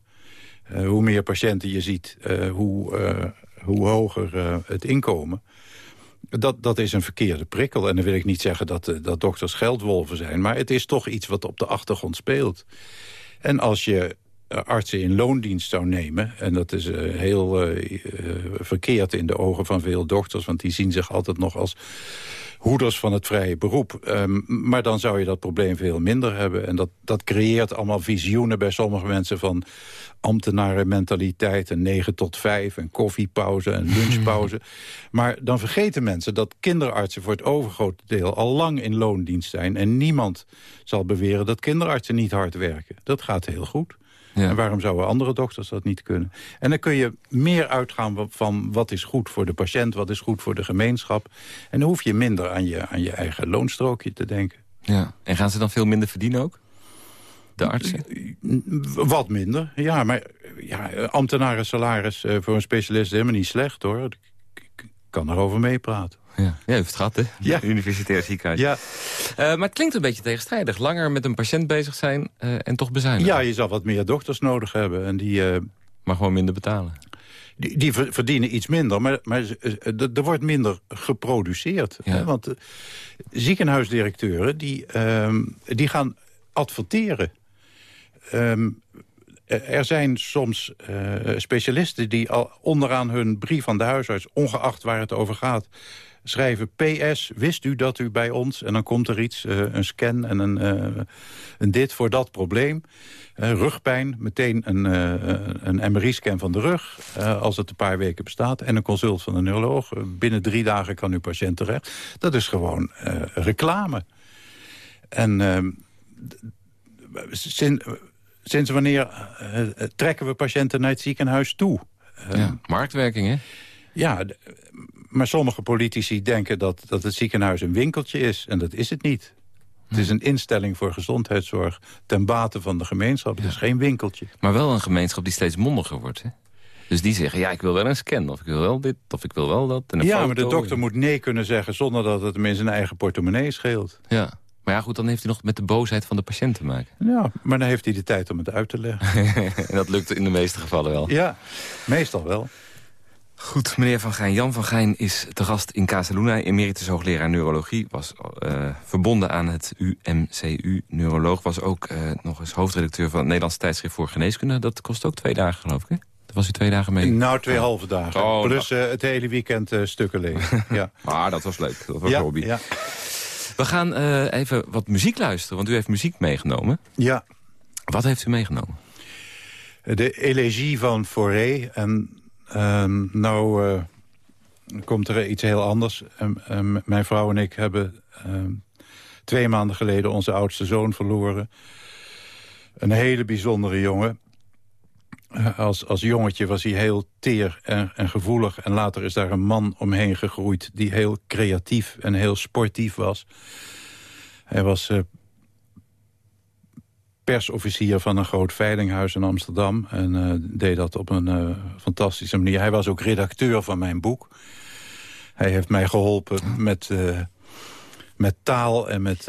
Eh, hoe meer patiënten je ziet, eh, hoe, eh, hoe hoger het inkomen. Dat, dat is een verkeerde prikkel. En dan wil ik niet zeggen dat, dat dokters geldwolven zijn... maar het is toch iets wat op de achtergrond speelt. En als je artsen in loondienst zou nemen... en dat is heel verkeerd in de ogen van veel dokters... want die zien zich altijd nog als hoeders van het vrije beroep. Um, maar dan zou je dat probleem veel minder hebben. En dat, dat creëert allemaal visioenen bij sommige mensen van ambtenarenmentaliteit... en 9 tot 5 en koffiepauze en lunchpauze. maar dan vergeten mensen dat kinderartsen voor het overgrote deel... al lang in loondienst zijn. En niemand zal beweren dat kinderartsen niet hard werken. Dat gaat heel goed. Ja. En waarom zouden andere dokters dat niet kunnen? En dan kun je meer uitgaan van wat is goed voor de patiënt... wat is goed voor de gemeenschap. En dan hoef je minder aan je, aan je eigen loonstrookje te denken. Ja. En gaan ze dan veel minder verdienen ook? De artsen? Wat minder, ja. Maar ja, ambtenaren salaris eh, voor een specialist is helemaal niet slecht, hoor. Ik kan erover meepraten. Ja, ja heeft het gehad, hè? Ja. Universitair ziekenhuis. Ja. Uh, maar het klinkt een beetje tegenstrijdig. Langer met een patiënt bezig zijn uh, en toch bezuinigen. Ja, je zal wat meer dokters nodig hebben. En die, uh, maar gewoon minder betalen. Die, die verdienen iets minder, maar, maar er wordt minder geproduceerd. Ja. Hè? Want ziekenhuisdirecteuren die, ehm, die gaan adverteren. Um, er zijn soms uh, specialisten die al onderaan hun brief aan de huisarts... ongeacht waar het over gaat, schrijven... PS, wist u dat u bij ons... en dan komt er iets, uh, een scan en een, uh, een dit voor dat probleem. rugpijn, meteen een, een MRI-scan van de rug... als het een paar weken bestaat. En een consult van een neuroloog. binnen drie dagen kan uw patiënt terecht. Dat is gewoon reclame. En ehm, sinds wanneer trekken we patiënten naar het ziekenhuis toe? Ja, marktwerking, hè? Ja, maar sommige politici denken dat, dat het ziekenhuis een winkeltje is. En dat is het niet. Het is een instelling voor gezondheidszorg ten bate van de gemeenschap. Het is geen winkeltje. Maar wel een gemeenschap die steeds mondiger wordt, hè? Dus die zeggen, ja, ik wil wel een scan, of ik wil wel dit, of ik wil wel dat. En ja, maar de dokter moet nee kunnen zeggen... zonder dat het hem in zijn eigen portemonnee scheelt. Ja. Maar ja, goed, dan heeft hij nog met de boosheid van de patiënt te maken. Ja, maar dan heeft hij de tijd om het uit te leggen. en dat lukt in de meeste gevallen wel. Ja, meestal wel. Goed, meneer Van Gijn. Jan van Gijn is te gast in Casaluna. Emeritus hoogleraar neurologie. Was uh, verbonden aan het UMCU. Neuroloog was ook uh, nog eens hoofdredacteur van het Nederlandse tijdschrift voor geneeskunde. Dat kost ook twee dagen, geloof ik, hè? Dat was u twee dagen mee? Nou, twee halve dagen. Oh, Plus uh, het hele weekend stukken lezen. ja. Maar dat was leuk. Dat was ja, hobby. Ja. We gaan even wat muziek luisteren, want u heeft muziek meegenomen. Ja. Wat heeft u meegenomen? De elegie van Fauré. En uh, nou uh, komt er iets heel anders. Uh, mijn vrouw en ik hebben ehm, twee maanden geleden onze oudste zoon verloren. Een hele bijzondere jongen. Eh, als, als jongetje was hij heel teer en, gevoelig. En later is daar een man omheen gegroeid die heel creatief en heel sportief was. Hij was uh, persofficier van een groot veilinghuis in Amsterdam. En uh, deed dat op een fantastische manier. Hij was ook redacteur van mijn boek. Hij heeft mij geholpen met, met taal en met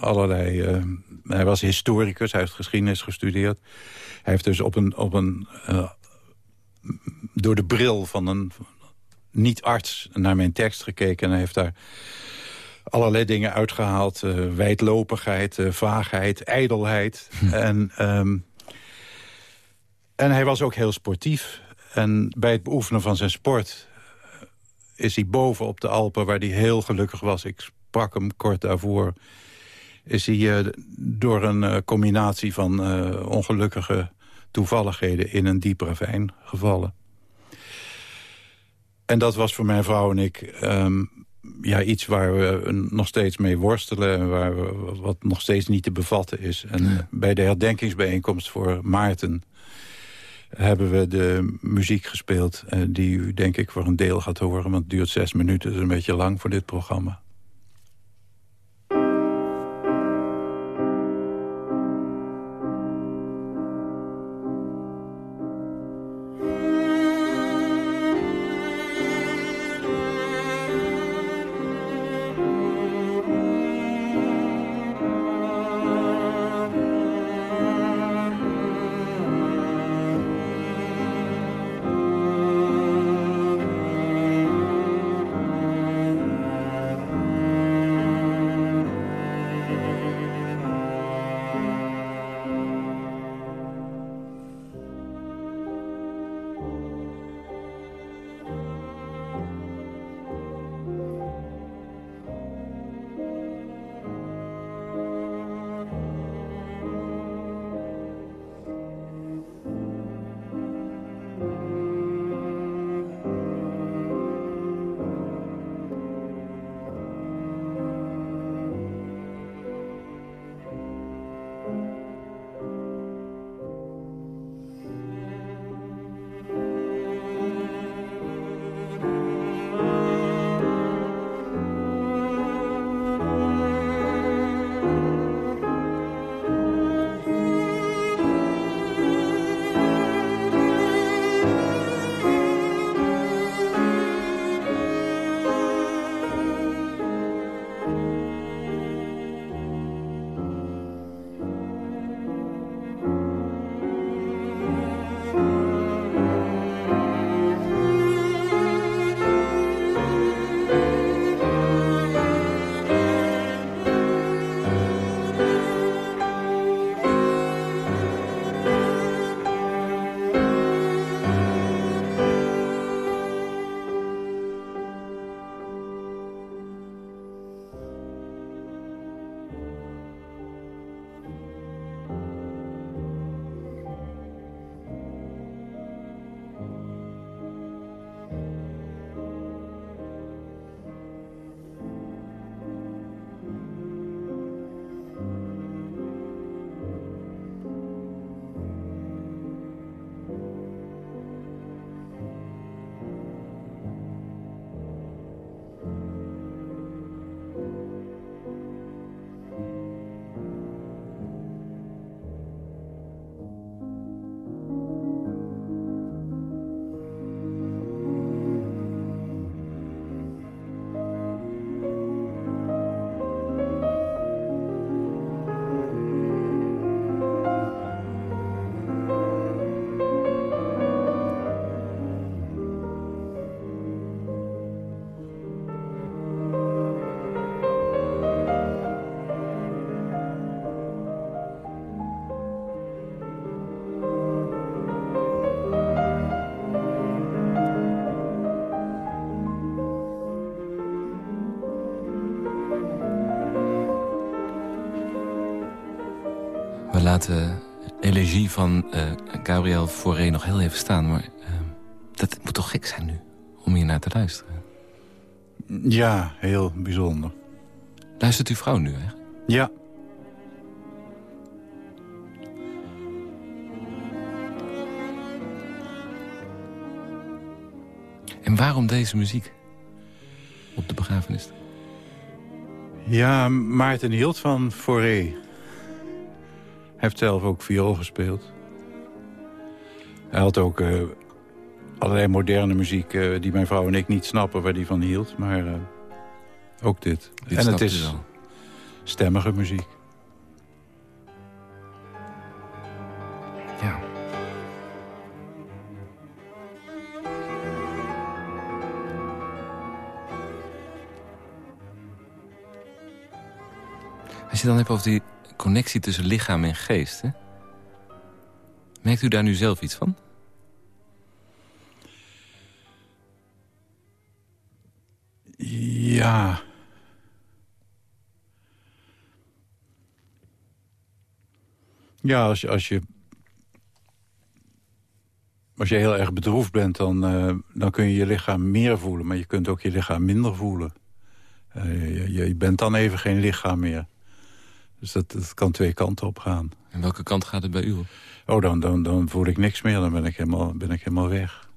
allerlei hij was historicus, hij heeft geschiedenis gestudeerd. Hij heeft dus op een, op een, door de bril van een niet-arts naar mijn tekst gekeken... en hij heeft daar allerlei dingen uitgehaald. Uh, wijdlopigheid, uh, vaagheid, ijdelheid. Hm. En, um, en hij was ook heel sportief. En bij het beoefenen van zijn sport is hij boven op de Alpen... waar hij heel gelukkig was. Ik sprak hem kort daarvoor is hij uh, door een uh, combinatie van uh, ongelukkige toevalligheden in een diep ravijn gevallen. En dat was voor mijn vrouw en ik um, ja, iets waar we nog steeds mee worstelen... en waar we, wat nog steeds niet te bevatten is. En bij de herdenkingsbijeenkomst voor Maarten hebben we de muziek gespeeld... die u denk ik voor een deel gaat horen, want het duurt zes minuten. Dat is een beetje lang voor dit programma. Laten elegie van uh, Gabriel Fauré nog heel even staan. Maar uh, dat moet toch gek zijn nu, om hier naar te luisteren? Ja, heel bijzonder. Luistert uw vrouw nu, hè? Ja. En waarom deze muziek op de begrafenis? Ja, Maarten hield van Fauré. Hij heeft zelf ook viool gespeeld. Hij had ook uh, allerlei moderne muziek uh, die mijn vrouw en ik niet snappen waar hij van hield. Maar uh, ook dit. dit en het is wel. stemmige muziek. Ja. Als je dan hebt over die connectie tussen lichaam en geest... Hè? merkt u daar nu zelf iets van? Ja. Ja, als je, als je, als je heel erg bedroefd bent, dan, uh, dan kun je je lichaam meer voelen. Maar je kunt ook je lichaam minder voelen. Uh, je, je, bent dan even geen lichaam meer. Dus dat, dat kan twee kanten op gaan. En welke kant gaat het bij u op? Oh, dan, dan, dan voel ik niks meer. Dan ben ik helemaal, ben ik helemaal weg.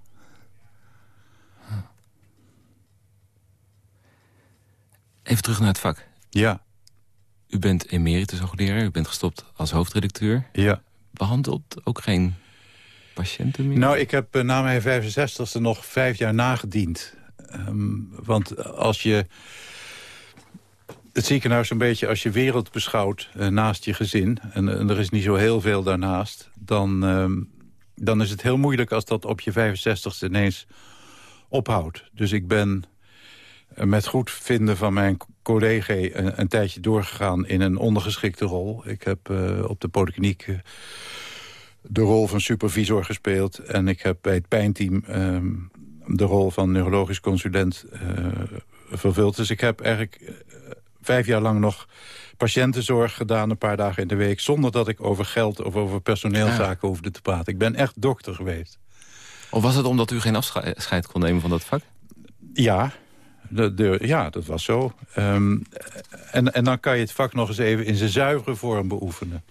Even terug naar het vak. Ja. U bent emeritus hoogleraar. U bent gestopt als hoofdredacteur. Ja. Behandelt ook geen patiënten meer? Nou, ik heb uh, na mijn 65ste nog vijf jaar nagediend. Um, want als je het ziekenhuis een beetje als je wereld beschouwt uh, naast je gezin... En, en, er is niet zo heel veel daarnaast... dan, uh, dan is het heel moeilijk als dat op je 65ste ineens ophoudt. Dus ik ben uh, met goed vinden van mijn collega een, een, tijdje doorgegaan... in een ondergeschikte rol. Ik heb op de polykliniek de rol van supervisor gespeeld... en ik heb bij het pijnteam ehm, de rol van neurologisch consulent vervuld. Dus ik heb eigenlijk vijf jaar lang nog patiëntenzorg gedaan... een paar dagen in de week... zonder dat ik over geld of over personeelszaken ja. hoefde te praten. Ik ben echt dokter geweest. Of was het omdat u geen afscheid kon nemen van dat vak? Ja, de, de, ja dat was zo. Um, en, en dan kan je het vak nog eens even in zijn zuivere vorm beoefenen.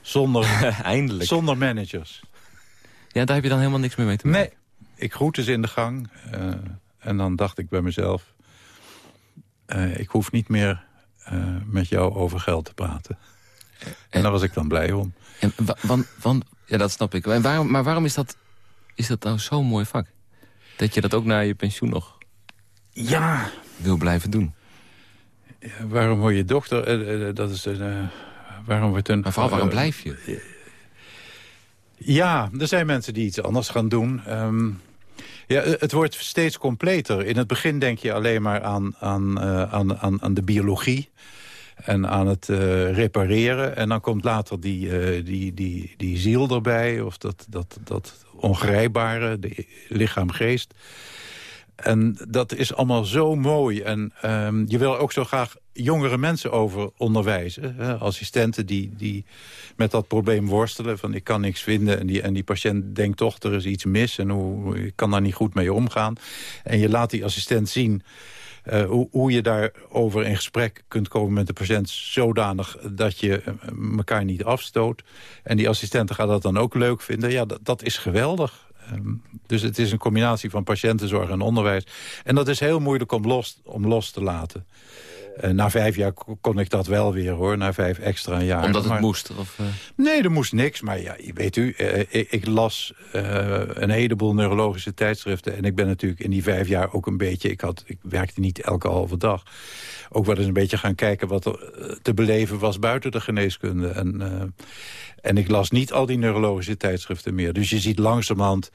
Zonder, Eindelijk. zonder managers. Ja, daar heb je dan helemaal niks meer mee te maken? Nee, ik groette ze in de gang. Uh, en dan dacht ik bij mezelf... Uh, ik hoef niet meer uh, met jou over geld te praten. En, en daar was ik dan blij om. En, want, want, ja, dat snap ik. En waarom, maar waarom is dat, is dat nou zo'n mooi vak? Dat je dat ook na je pensioen nog ja. wil blijven doen? Ja, waarom word je dochter? Uh, dat is, waarom wordt een, maar vooral, waarom blijf je? Ja, er zijn mensen die iets anders gaan doen. Um, ja, het wordt steeds completer. In het begin denk je alleen maar aan, aan, uh, aan, aan, aan de biologie en aan het uh, repareren. En dan komt later die, die, die, die ziel erbij, of dat, dat, dat ongrijpbare, de lichaam-geest. En dat is allemaal zo mooi. En um, je wil ook zo graag jongere mensen over onderwijzen. Hè? Assistenten die, die met dat probleem worstelen. Van ik kan niks vinden en die, en die patiënt denkt toch er is iets mis. En hoe, ik kan daar niet goed mee omgaan. En je laat die assistent zien... Uh, hoe, hoe, je daarover in gesprek kunt komen met de patiënt... zodanig dat je elkaar niet afstoot. En die assistenten gaan dat dan ook leuk vinden. Ja, dat, dat is geweldig. Um, dus het is een combinatie van patiëntenzorg en onderwijs. En dat is heel moeilijk om los, om los te laten. Uh, na vijf jaar kon ik dat wel weer, hoor. Na vijf extra jaar. Omdat het maar, moest? Of, uh... Nee, er moest niks. Maar ja, weet u, uh, ik, ik, las een heleboel neurologische tijdschriften. En ik ben natuurlijk in die vijf jaar ook een beetje... Ik, had, ik werkte niet elke halve dag. Ook wel eens een beetje gaan kijken wat er te beleven was buiten de geneeskunde. En, en ik las niet al die neurologische tijdschriften meer. Dus je ziet langzamerhand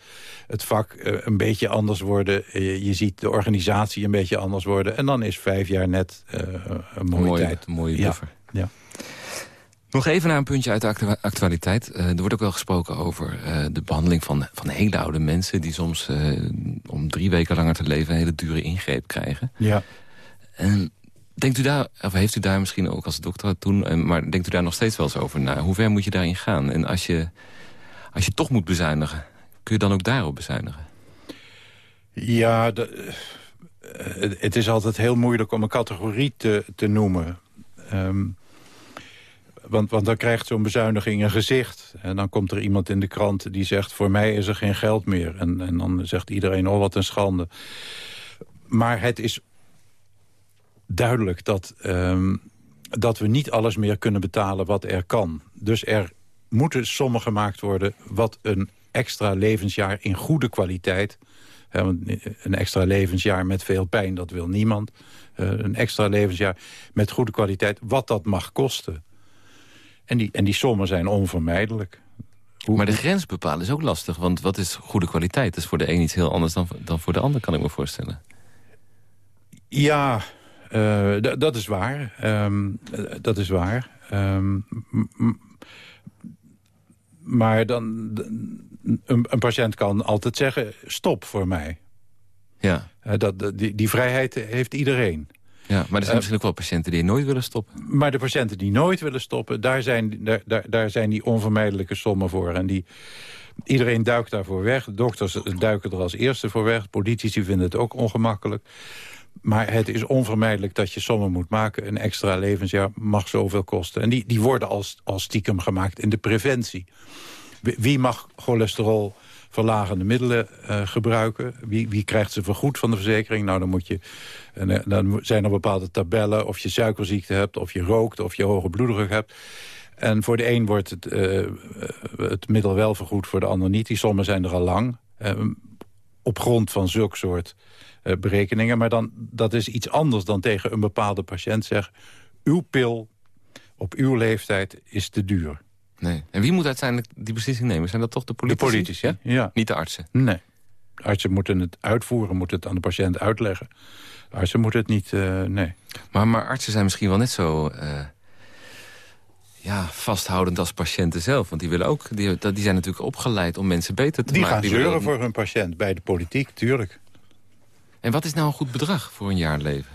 het vak een beetje anders worden. Je, je ziet de organisatie een beetje anders worden. En dan is vijf jaar net uh, een mooie, mooie tijd. Een mooie buffer. Ja. Nog even naar een puntje uit de actu actualiteit. Uh, er wordt ook wel gesproken over uh, de behandeling van, van hele oude mensen... die soms uh, om drie weken langer te leven een hele dure ingreep krijgen. Ja. En Denkt u daar, of heeft u daar misschien ook als dokter toen... Eh, maar denkt u daar nog steeds wel eens over na? Hoe ver moet je daarin gaan? En als je, als je toch moet bezuinigen, kun je dan ook daarop bezuinigen? Ja, de, het is altijd heel moeilijk om een categorie te, te noemen. Um, want, want dan krijgt zo'n bezuiniging een gezicht. En dan komt er iemand in de krant die zegt... voor mij is er geen geld meer. En, en dan zegt iedereen, oh wat een schande. Maar het is duidelijk dat, um, dat we niet alles meer kunnen betalen wat er kan. Dus er moeten sommen gemaakt worden... wat een extra levensjaar in goede kwaliteit... een extra levensjaar met veel pijn, dat wil niemand. Uh, een extra levensjaar met goede kwaliteit, wat dat mag kosten. En die, en die sommen zijn onvermijdelijk. maar de grens bepalen is ook lastig. Want wat is goede kwaliteit? Dat is voor de een iets heel anders dan, dan voor de ander, kan ik me voorstellen. Ja, dat is waar. Um, dat is waar. Um, maar dan, een, een, patiënt kan altijd zeggen, stop voor mij. Ja. Uh, dat, die, die vrijheid heeft iedereen. Ja, maar er zijn uh, misschien ook wel patiënten die nooit willen stoppen. Maar de patiënten die nooit willen stoppen, daar zijn, daar, daar, daar zijn die onvermijdelijke sommen voor. En die, iedereen duikt daarvoor weg. Dokters duiken er als eerste voor weg. Politici vinden het ook ongemakkelijk. Maar het is onvermijdelijk dat je sommen moet maken. Een extra levensjaar mag zoveel kosten. En die, die worden als, als stiekem gemaakt in de preventie. Wie mag cholesterol verlagende middelen uh, gebruiken. Wie, wie krijgt ze vergoed van de verzekering? Nou, dan, moet je, uh, dan zijn er bepaalde tabellen of je suikerziekte hebt... of je rookt of je hoge bloeddruk hebt. En voor de een wordt het, uh, het middel wel vergoed, voor de ander niet. Die sommen zijn er al lang. op grond van zulk soort berekeningen. Maar dan, dat is iets anders dan tegen een bepaalde patiënt zeggen... uw pil op uw leeftijd is te duur. Nee. En wie moet uiteindelijk die beslissing nemen? Zijn dat toch de politici? De politici, ja. Niet de artsen? Nee. Artsen moeten het uitvoeren, moeten het aan de patiënt uitleggen. Artsen moeten het niet, uh, nee. Maar, maar artsen zijn misschien wel net zo... Uh, ja, vasthoudend als patiënten zelf. Want die, willen ook, die, die zijn natuurlijk opgeleid om mensen beter te die maken. Gaan die gaan zeuren voor hun patiënt bij de politiek, tuurlijk. En wat is nou een goed bedrag voor een jaar leven?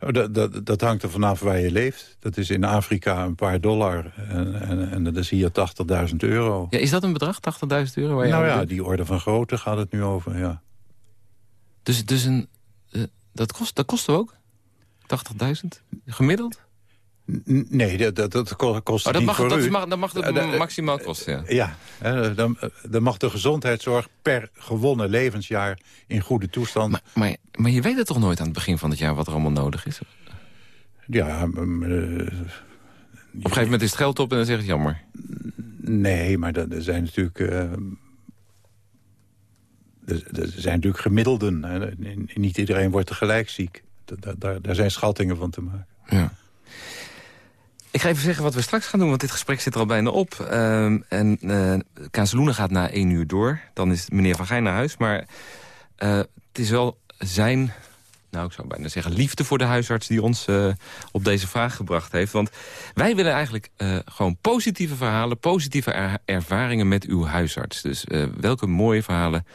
Oh, dat, dat, dat, hangt er vanaf waar je leeft. Dat is in Afrika een paar dollar en, en, en dat is hier 80.000 euro. Ja, is dat een bedrag, 80.000 euro? Waar je nou ja, die orde van grootte gaat het nu over, ja. Dus, dus een, uh, dat, kost, dat kost ook? 80.000? Gemiddeld? Nee, dat, dat, dat kost oh, dat niet mag, voor dat u. Mag, dat mag het uh, maximaal kosten, ja. Ja, dan, dan mag de gezondheidszorg per gewonnen levensjaar in goede toestand... Maar, maar, maar, je weet het toch nooit aan het begin van het jaar wat er allemaal nodig is? Ja, uh, Op een gegeven moment is het geld op en dan zeg je jammer. Nee, maar er zijn natuurlijk... Uh, er, er, zijn natuurlijk gemiddelden. Hè. Niet iedereen wordt tegelijk ziek. Daar, daar, daar zijn schattingen van te maken. Ja. Ik ga even zeggen wat we straks gaan doen, want dit gesprek zit er al bijna op. Uh, en uh, gaat na één uur door. Dan is meneer Van Gijn naar huis. Maar uh, het is wel zijn, nou ik zou bijna zeggen... liefde voor de huisarts die ons uh, op deze vraag gebracht heeft. Want wij willen eigenlijk gewoon positieve verhalen... positieve er ervaringen met uw huisarts. Dus welke mooie verhalen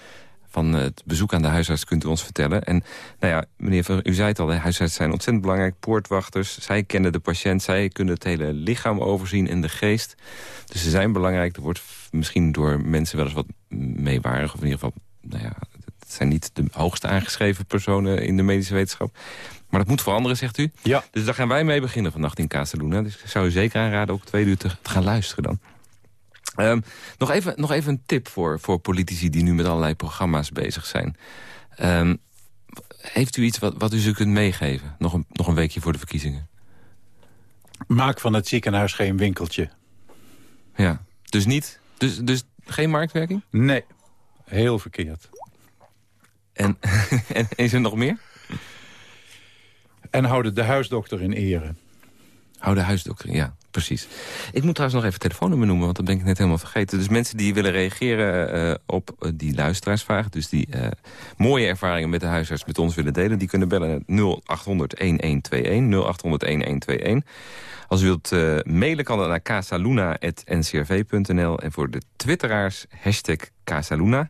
van het bezoek aan de huisarts kunt u ons vertellen. En nou ja, meneer, u zei het al, de huisartsen zijn ontzettend belangrijk. Poortwachters, zij kennen de patiënt, zij kunnen het hele lichaam overzien en de geest. Dus ze zijn belangrijk. Er wordt misschien door mensen wel eens wat meewarig. Of in ieder geval, nou ja, het zijn niet de hoogste aangeschreven personen in de medische wetenschap. Maar dat moet veranderen, zegt u. Ja. Dus daar gaan wij mee beginnen vannacht in Casaluna. Dus ik zou u zeker aanraden ook twee uur te gaan luisteren dan. Um, nog, even, nog even een tip voor, voor politici die nu met allerlei programma's bezig zijn. Um, heeft u iets wat, wat u ze kunt meegeven? Nog een, nog een weekje voor de verkiezingen. Maak van het ziekenhuis geen winkeltje. Ja, dus niet? Dus, dus geen marktwerking? Nee, heel verkeerd. En, en is er nog meer? En houden de huisdokter in ere. Hou de huisdokter, ja, precies. Ik moet trouwens nog even telefoonnummer noemen, want dat ben ik net helemaal vergeten. Dus mensen die willen reageren uh, op uh, die luisteraarsvraag... dus die uh, mooie ervaringen met de huisarts met ons willen delen... die kunnen bellen 0800-1121, 0800-1121. Als u wilt mailen kan dat naar casaluna.ncrv.nl... en voor de twitteraars hashtag Casaluna...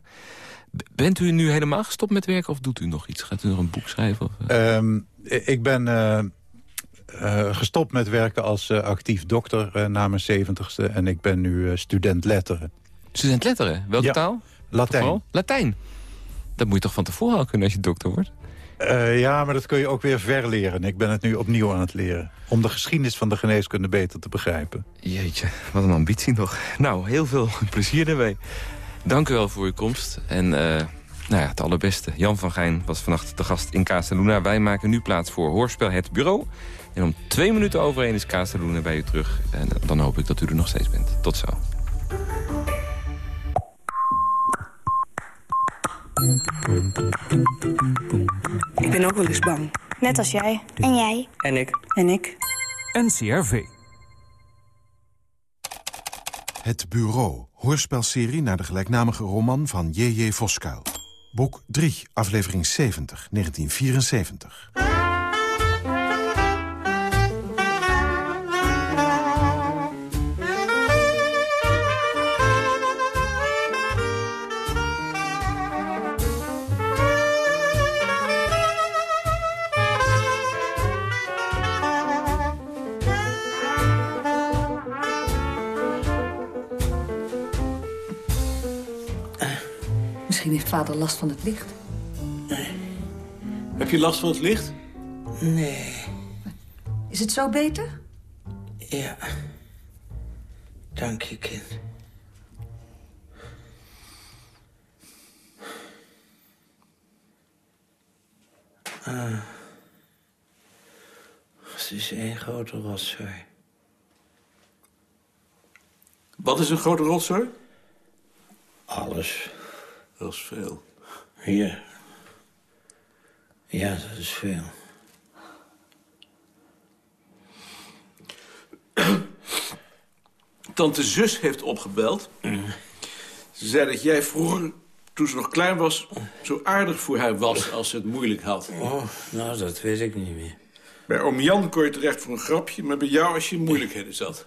Bent u nu helemaal gestopt met werken of doet u nog iets? Gaat u nog een boek schrijven? Of, um, ik ben gestopt met werken als actief dokter na mijn zeventigste. En ik ben nu student letteren. Student letteren? Welke taal? Latijn. Latijn? Dat moet je toch van tevoren al kunnen als je dokter wordt? ja, maar dat kun je ook weer verleren. Ik ben het nu opnieuw aan het leren. Om de geschiedenis van de geneeskunde beter te begrijpen. Jeetje, wat een ambitie nog. Nou, heel veel plezier daarmee. Dank u wel voor uw komst. En uh, nou ja, het allerbeste. Jan van Gijn was vannacht de gast in Casaluna. Wij maken nu plaats voor Hoorspel Het Bureau. En om twee minuten over één is Casaluna bij u terug. En dan hoop ik dat u er nog steeds bent. Tot zo. Ik ben ook wel eens bang. Net als jij. En jij. En ik. En ik. NCRV. Het Bureau, hoorspelserie naar de gelijknamige roman van J.J. Voskuil. Boek 3, aflevering 70, 1974. Vader last van het licht? Nee. Heb je last van het licht? Nee. Is het zo beter? Ja. Dank je, kind. Ah. Het is één grote rotzooi. Wat is een grote rotzooi? Alles. Dat is veel. Ja. Ja, dat is veel. Tante Zus heeft opgebeld. Ze zei dat jij vroeger, toen ze nog klein was... zo aardig voor haar was als ze het moeilijk had. Oh, nou, dat weet ik niet meer. Bij oom Jan kon je terecht voor een grapje... maar bij jou als je in moeilijkheden zat.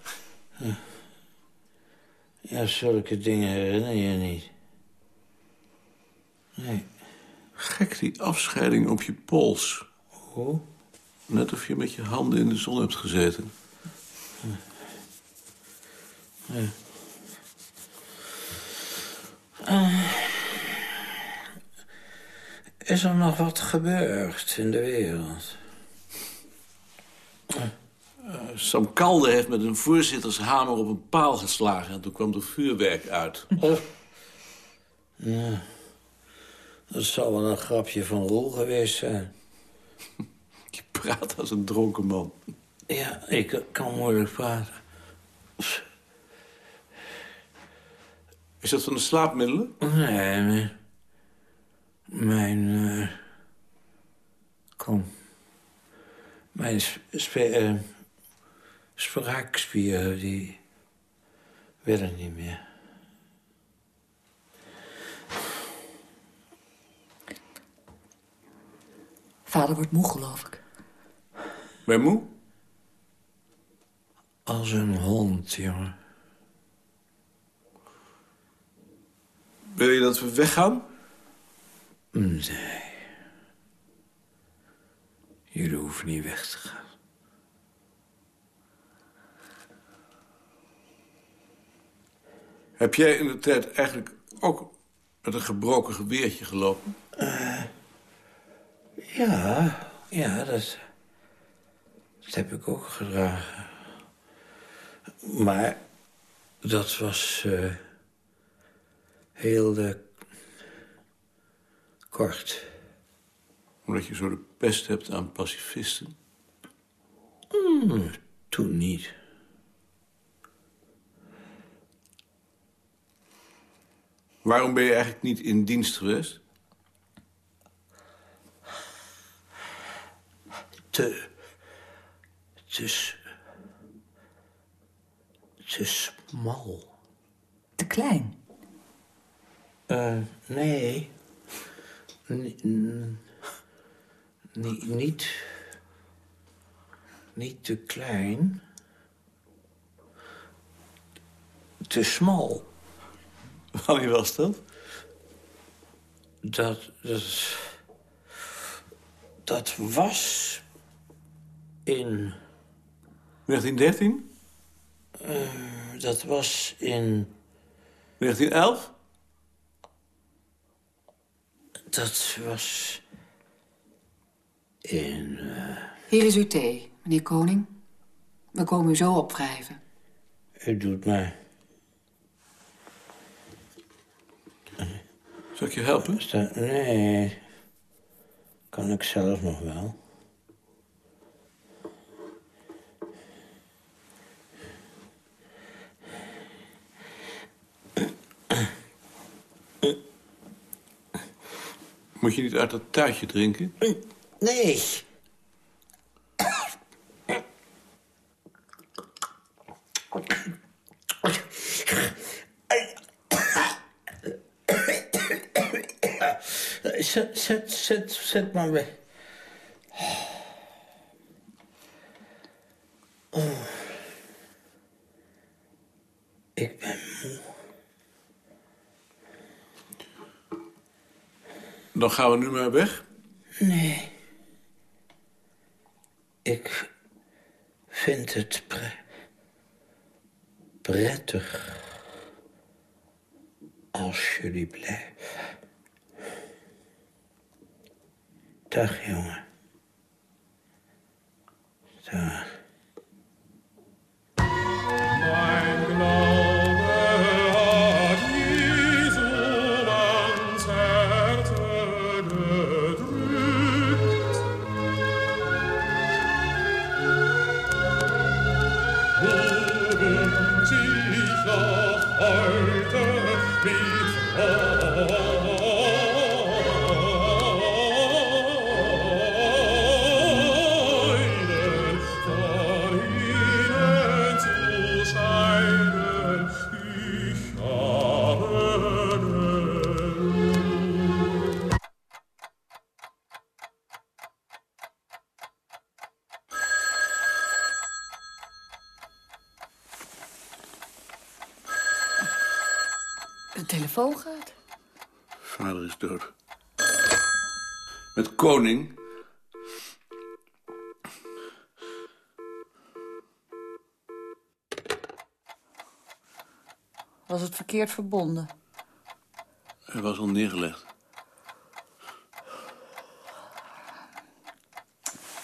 Ja, zulke dingen herinner je niet. Nee. Gek, die afscheiding op je pols. Hoe? Net of je met je handen in de zon hebt gezeten. Ja. Uh, is er nog wat gebeurd in de wereld? Uh, Sam Kalde heeft met een voorzittershamer op een paal geslagen... en toen kwam er vuurwerk uit. Oh. Ja. Dat zal wel een grapje van Roel geweest zijn. Je praat als een dronken man. Ja, ik kan moeilijk praten. Is dat van de slaapmiddelen? Nee, mijn... Mijn... Uh, kom. Mijn sp uh, spraakspieren, die... willen niet meer. Vader wordt moe, geloof ik. Ben je moe? Als een hond, jongen. Wil je dat we weggaan? Nee. Jullie hoeven niet weg te gaan. Heb jij in de tijd eigenlijk ook met een gebroken geweertje gelopen? Uh, ja, ja, dat, dat heb ik ook gedragen. Maar dat was uh, heel uh, kort. Omdat je zo de pest hebt aan pacifisten? Mm, toen niet. Waarom ben je eigenlijk niet in dienst geweest? Te... te... te smal. Te klein? Uh, nee. N niet... Niet te klein. Te smal. Wanneer was dat? Dat... Dat... Dat was in 1913? Uh, dat was in... 1911? Dat was... in... Uh... Hier is uw thee, meneer Koning. We komen u zo opwrijven. U doet mij. Zal ik je helpen? Nee, kan ik zelf nog wel. Moet je niet uit dat tuitje drinken? Nee. Zet, zet, zet, zet maar weg. Oh. Ik ben moe. Dan gaan we nu maar weg. Nee. Ik vind het pre prettig als jullie blijven. Dag, jongen. Verkeerd verbonden? Hij was al neergelegd.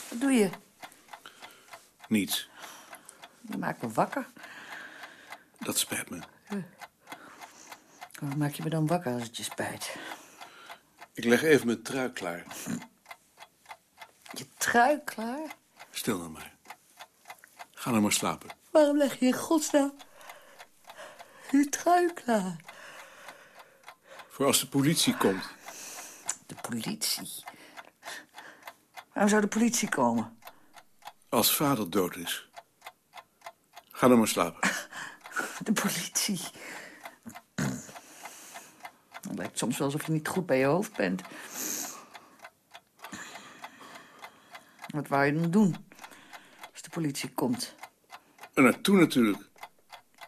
Wat doe je? Niets. Je maakt me wakker. Dat spijt me. Waarom maak je me dan wakker als het je spijt? Ik leg even mijn trui klaar. Je trui klaar? Stil nou maar. Ga nou maar slapen. Waarom leg je in godsnaam je trui klaar? Voor als de politie komt. De politie? Waarom zou de politie komen? Als vader dood is. Ga nou maar slapen. De politie. Het lijkt soms wel alsof je niet goed bij je hoofd bent. Wat wou je dan doen als de politie komt? En naartoe natuurlijk.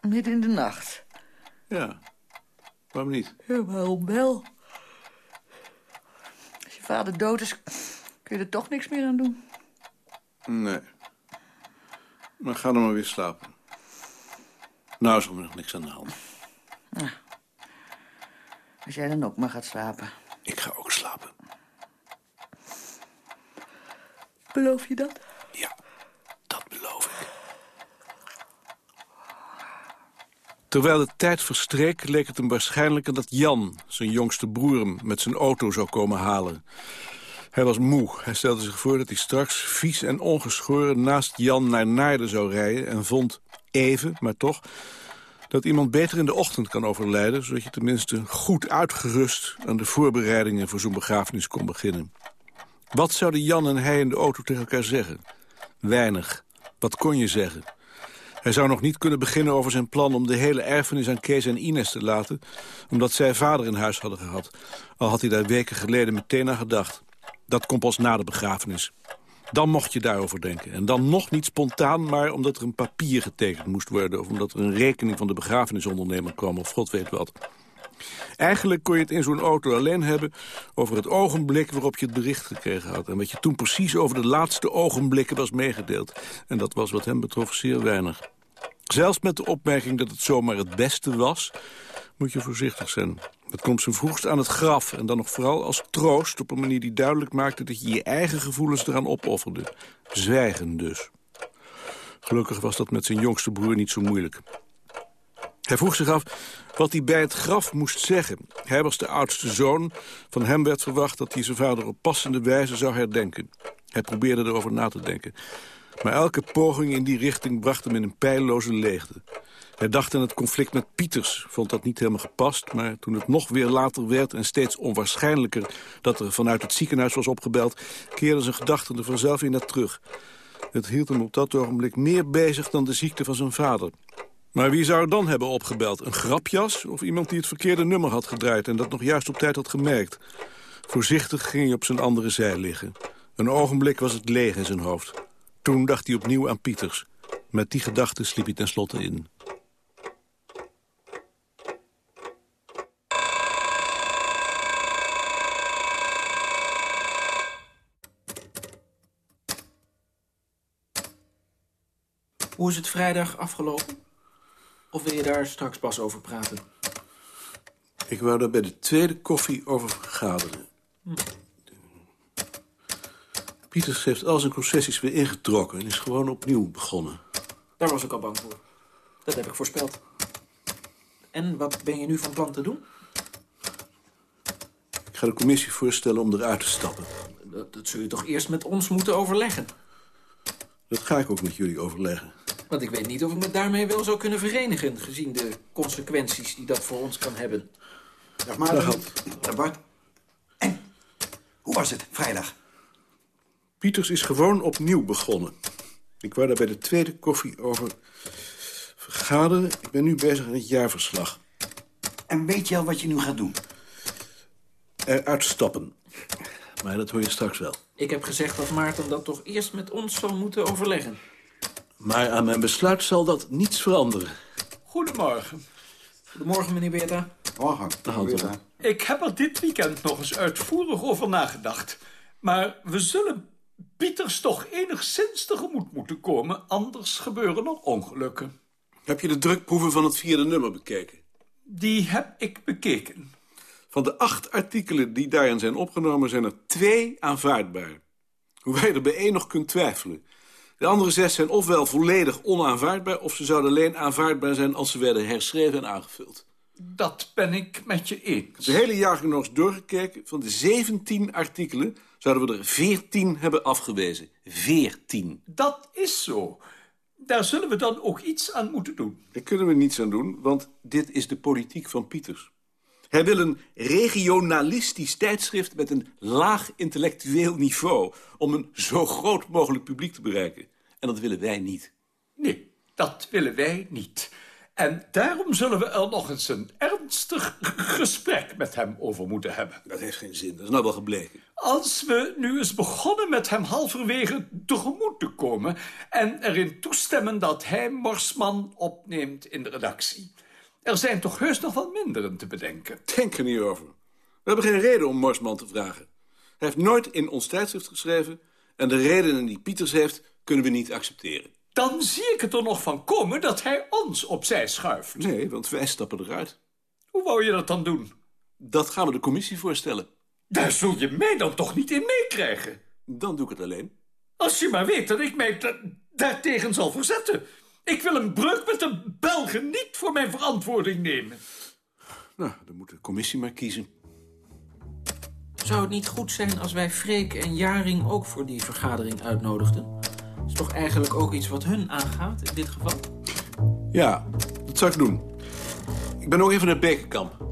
Midden in de nacht. Ja. Waarom niet? Ja, waarom wel? Als je vader dood is, kun je er toch niks meer aan doen. Nee. Maar ga dan maar weer slapen. Nou is er nog niks aan de hand. Als jij dan ook maar gaat slapen. Ik ga ook slapen. Beloof je? Ja, dat beloof ik. Terwijl de tijd verstreek, leek het hem waarschijnlijker dat Jan, zijn jongste broer, hem met zijn auto zou komen halen. Hij was moe. Hij stelde zich voor dat hij straks vies en ongeschoren naast Jan naar Naarden zou rijden... en vond even, maar toch, dat iemand beter in de ochtend kan overlijden... zodat je tenminste goed uitgerust aan de voorbereidingen voor zo'n begrafenis kon beginnen. Wat zouden Jan en hij in de auto tegen elkaar zeggen? Weinig. Wat kon je zeggen? Hij zou nog niet kunnen beginnen over zijn plan om de hele erfenis aan Kees en Ines te laten... omdat zij vader in huis hadden gehad. Al had hij daar weken geleden meteen aan gedacht. Dat komt pas na de begrafenis. Dan mocht je daarover denken. En dan nog niet spontaan, maar omdat er een papier getekend moest worden... of omdat er een rekening van de begrafenisondernemer kwam, of god weet wat. Eigenlijk kon je het in zo'n auto alleen hebben over het ogenblik waarop je het bericht gekregen had. En wat je toen precies over de laatste ogenblikken was meegedeeld. En dat was wat hem betrof zeer weinig. Zelfs met de opmerking dat het zomaar het beste was, moet je voorzichtig zijn. Dat komt zijn vroegst aan het graf en dan nog vooral als troost... op een manier die duidelijk maakte dat je je eigen gevoelens eraan opofferde. Zwijgen dus. Gelukkig was dat met zijn jongste broer niet zo moeilijk. Hij vroeg zich af wat hij bij het graf moest zeggen. Hij was de oudste zoon. Van hem werd verwacht dat hij zijn vader op passende wijze zou herdenken. Hij probeerde erover na te denken. Maar elke poging in die richting bracht hem in een pijlloze leegte. Hij dacht aan het conflict met Pieters, vond dat niet helemaal gepast... maar toen het nog weer later werd en steeds onwaarschijnlijker... dat er vanuit het ziekenhuis was opgebeld... keerden zijn gedachten er vanzelf in naar terug. Het hield hem op dat ogenblik meer bezig dan de ziekte van zijn vader. Maar wie zou er dan hebben opgebeld? Een grapjas of iemand die het verkeerde nummer had gedraaid... en dat nog juist op tijd had gemerkt? Voorzichtig ging hij op zijn andere zij liggen. Een ogenblik was het leeg in zijn hoofd. Toen dacht hij opnieuw aan Pieters. Met die gedachte sliep hij tenslotte in. Hoe is het vrijdag afgelopen? Of wil je daar straks pas over praten? Ik wou daar bij de tweede koffie over vergaderen. Hm. Pieters heeft al zijn concessies weer ingetrokken... en is gewoon opnieuw begonnen. Daar was ik al bang voor. Dat heb ik voorspeld. En wat ben je nu van plan te doen? Ik ga de commissie voorstellen om eruit te stappen. Dat, dat zul je toch eerst met ons moeten overleggen? Dat ga ik ook met jullie overleggen. Want ik weet niet of ik me daarmee wel zou kunnen verenigen... gezien de consequenties die dat voor ons kan hebben. Dag Maarten. Dag Bart. En? Hoe was het, vrijdag? Pieters is gewoon opnieuw begonnen. Ik wou daar bij de tweede koffie over vergaderen. Ik ben nu bezig aan het jaarverslag. En weet je al wat je nu gaat doen? Eruit stappen. Maar dat hoor je straks wel. Ik heb gezegd dat Maarten dat toch eerst met ons zal moeten overleggen. Maar aan mijn besluit zal dat niets veranderen. Goedemorgen. Goedemorgen, meneer Beerta. Morgen. Beerta. Ik heb er dit weekend nog eens uitvoerig over nagedacht. Maar we zullen Pieters toch enigszins tegemoet moeten komen... anders gebeuren er ongelukken. Heb je de drukproeven van het vierde nummer bekeken? Die heb ik bekeken. Van de acht artikelen die daarin zijn opgenomen... zijn er twee aanvaardbaar. Hoewel je er bij één nog kunt twijfelen. De andere zes zijn ofwel volledig onaanvaardbaar... of ze zouden alleen aanvaardbaar zijn als ze werden herschreven en aangevuld. Dat ben ik met je eens. De hele jaargang nog eens doorgekeken. Van de 17 artikelen zouden we er 14 hebben afgewezen. 14. Dat is zo. Daar zullen we dan ook iets aan moeten doen. Daar kunnen we niets aan doen, want dit is de politiek van Pieters. Hij wil een regionalistisch tijdschrift met een laag intellectueel niveau... om een zo groot mogelijk publiek te bereiken. En dat willen wij niet. Nee, dat willen wij niet. En daarom zullen we er nog eens een ernstig gesprek met hem over moeten hebben. Dat heeft geen zin, dat is nou wel gebleken. Als we nu eens begonnen met hem halverwege tegemoet te komen... en erin toestemmen dat hij Morsman opneemt in de redactie... Er zijn toch heus nog wel minderen te bedenken. Denk er niet over. We hebben geen reden om Morsman te vragen. Hij heeft nooit in ons tijdschrift geschreven... en de redenen die Pieters heeft, kunnen we niet accepteren. Dan zie ik het er nog van komen dat hij ons opzij schuift. Nee, want wij stappen eruit. Hoe wou je dat dan doen? Dat gaan we de commissie voorstellen. Daar zul je mij dan toch niet in meekrijgen? Dan doe ik het alleen. Als je maar weet dat ik mij da daartegen zal verzetten. Ik wil een breuk met de Belgen niet voor mijn verantwoording nemen. Nou, dan moet de commissie maar kiezen. Zou het niet goed zijn als wij Freek en Jaring ook voor die vergadering uitnodigden? Dat is toch eigenlijk ook iets wat hun aangaat in dit geval? Ja, dat zou ik doen. Ik ben nog even naar Bekenkamp.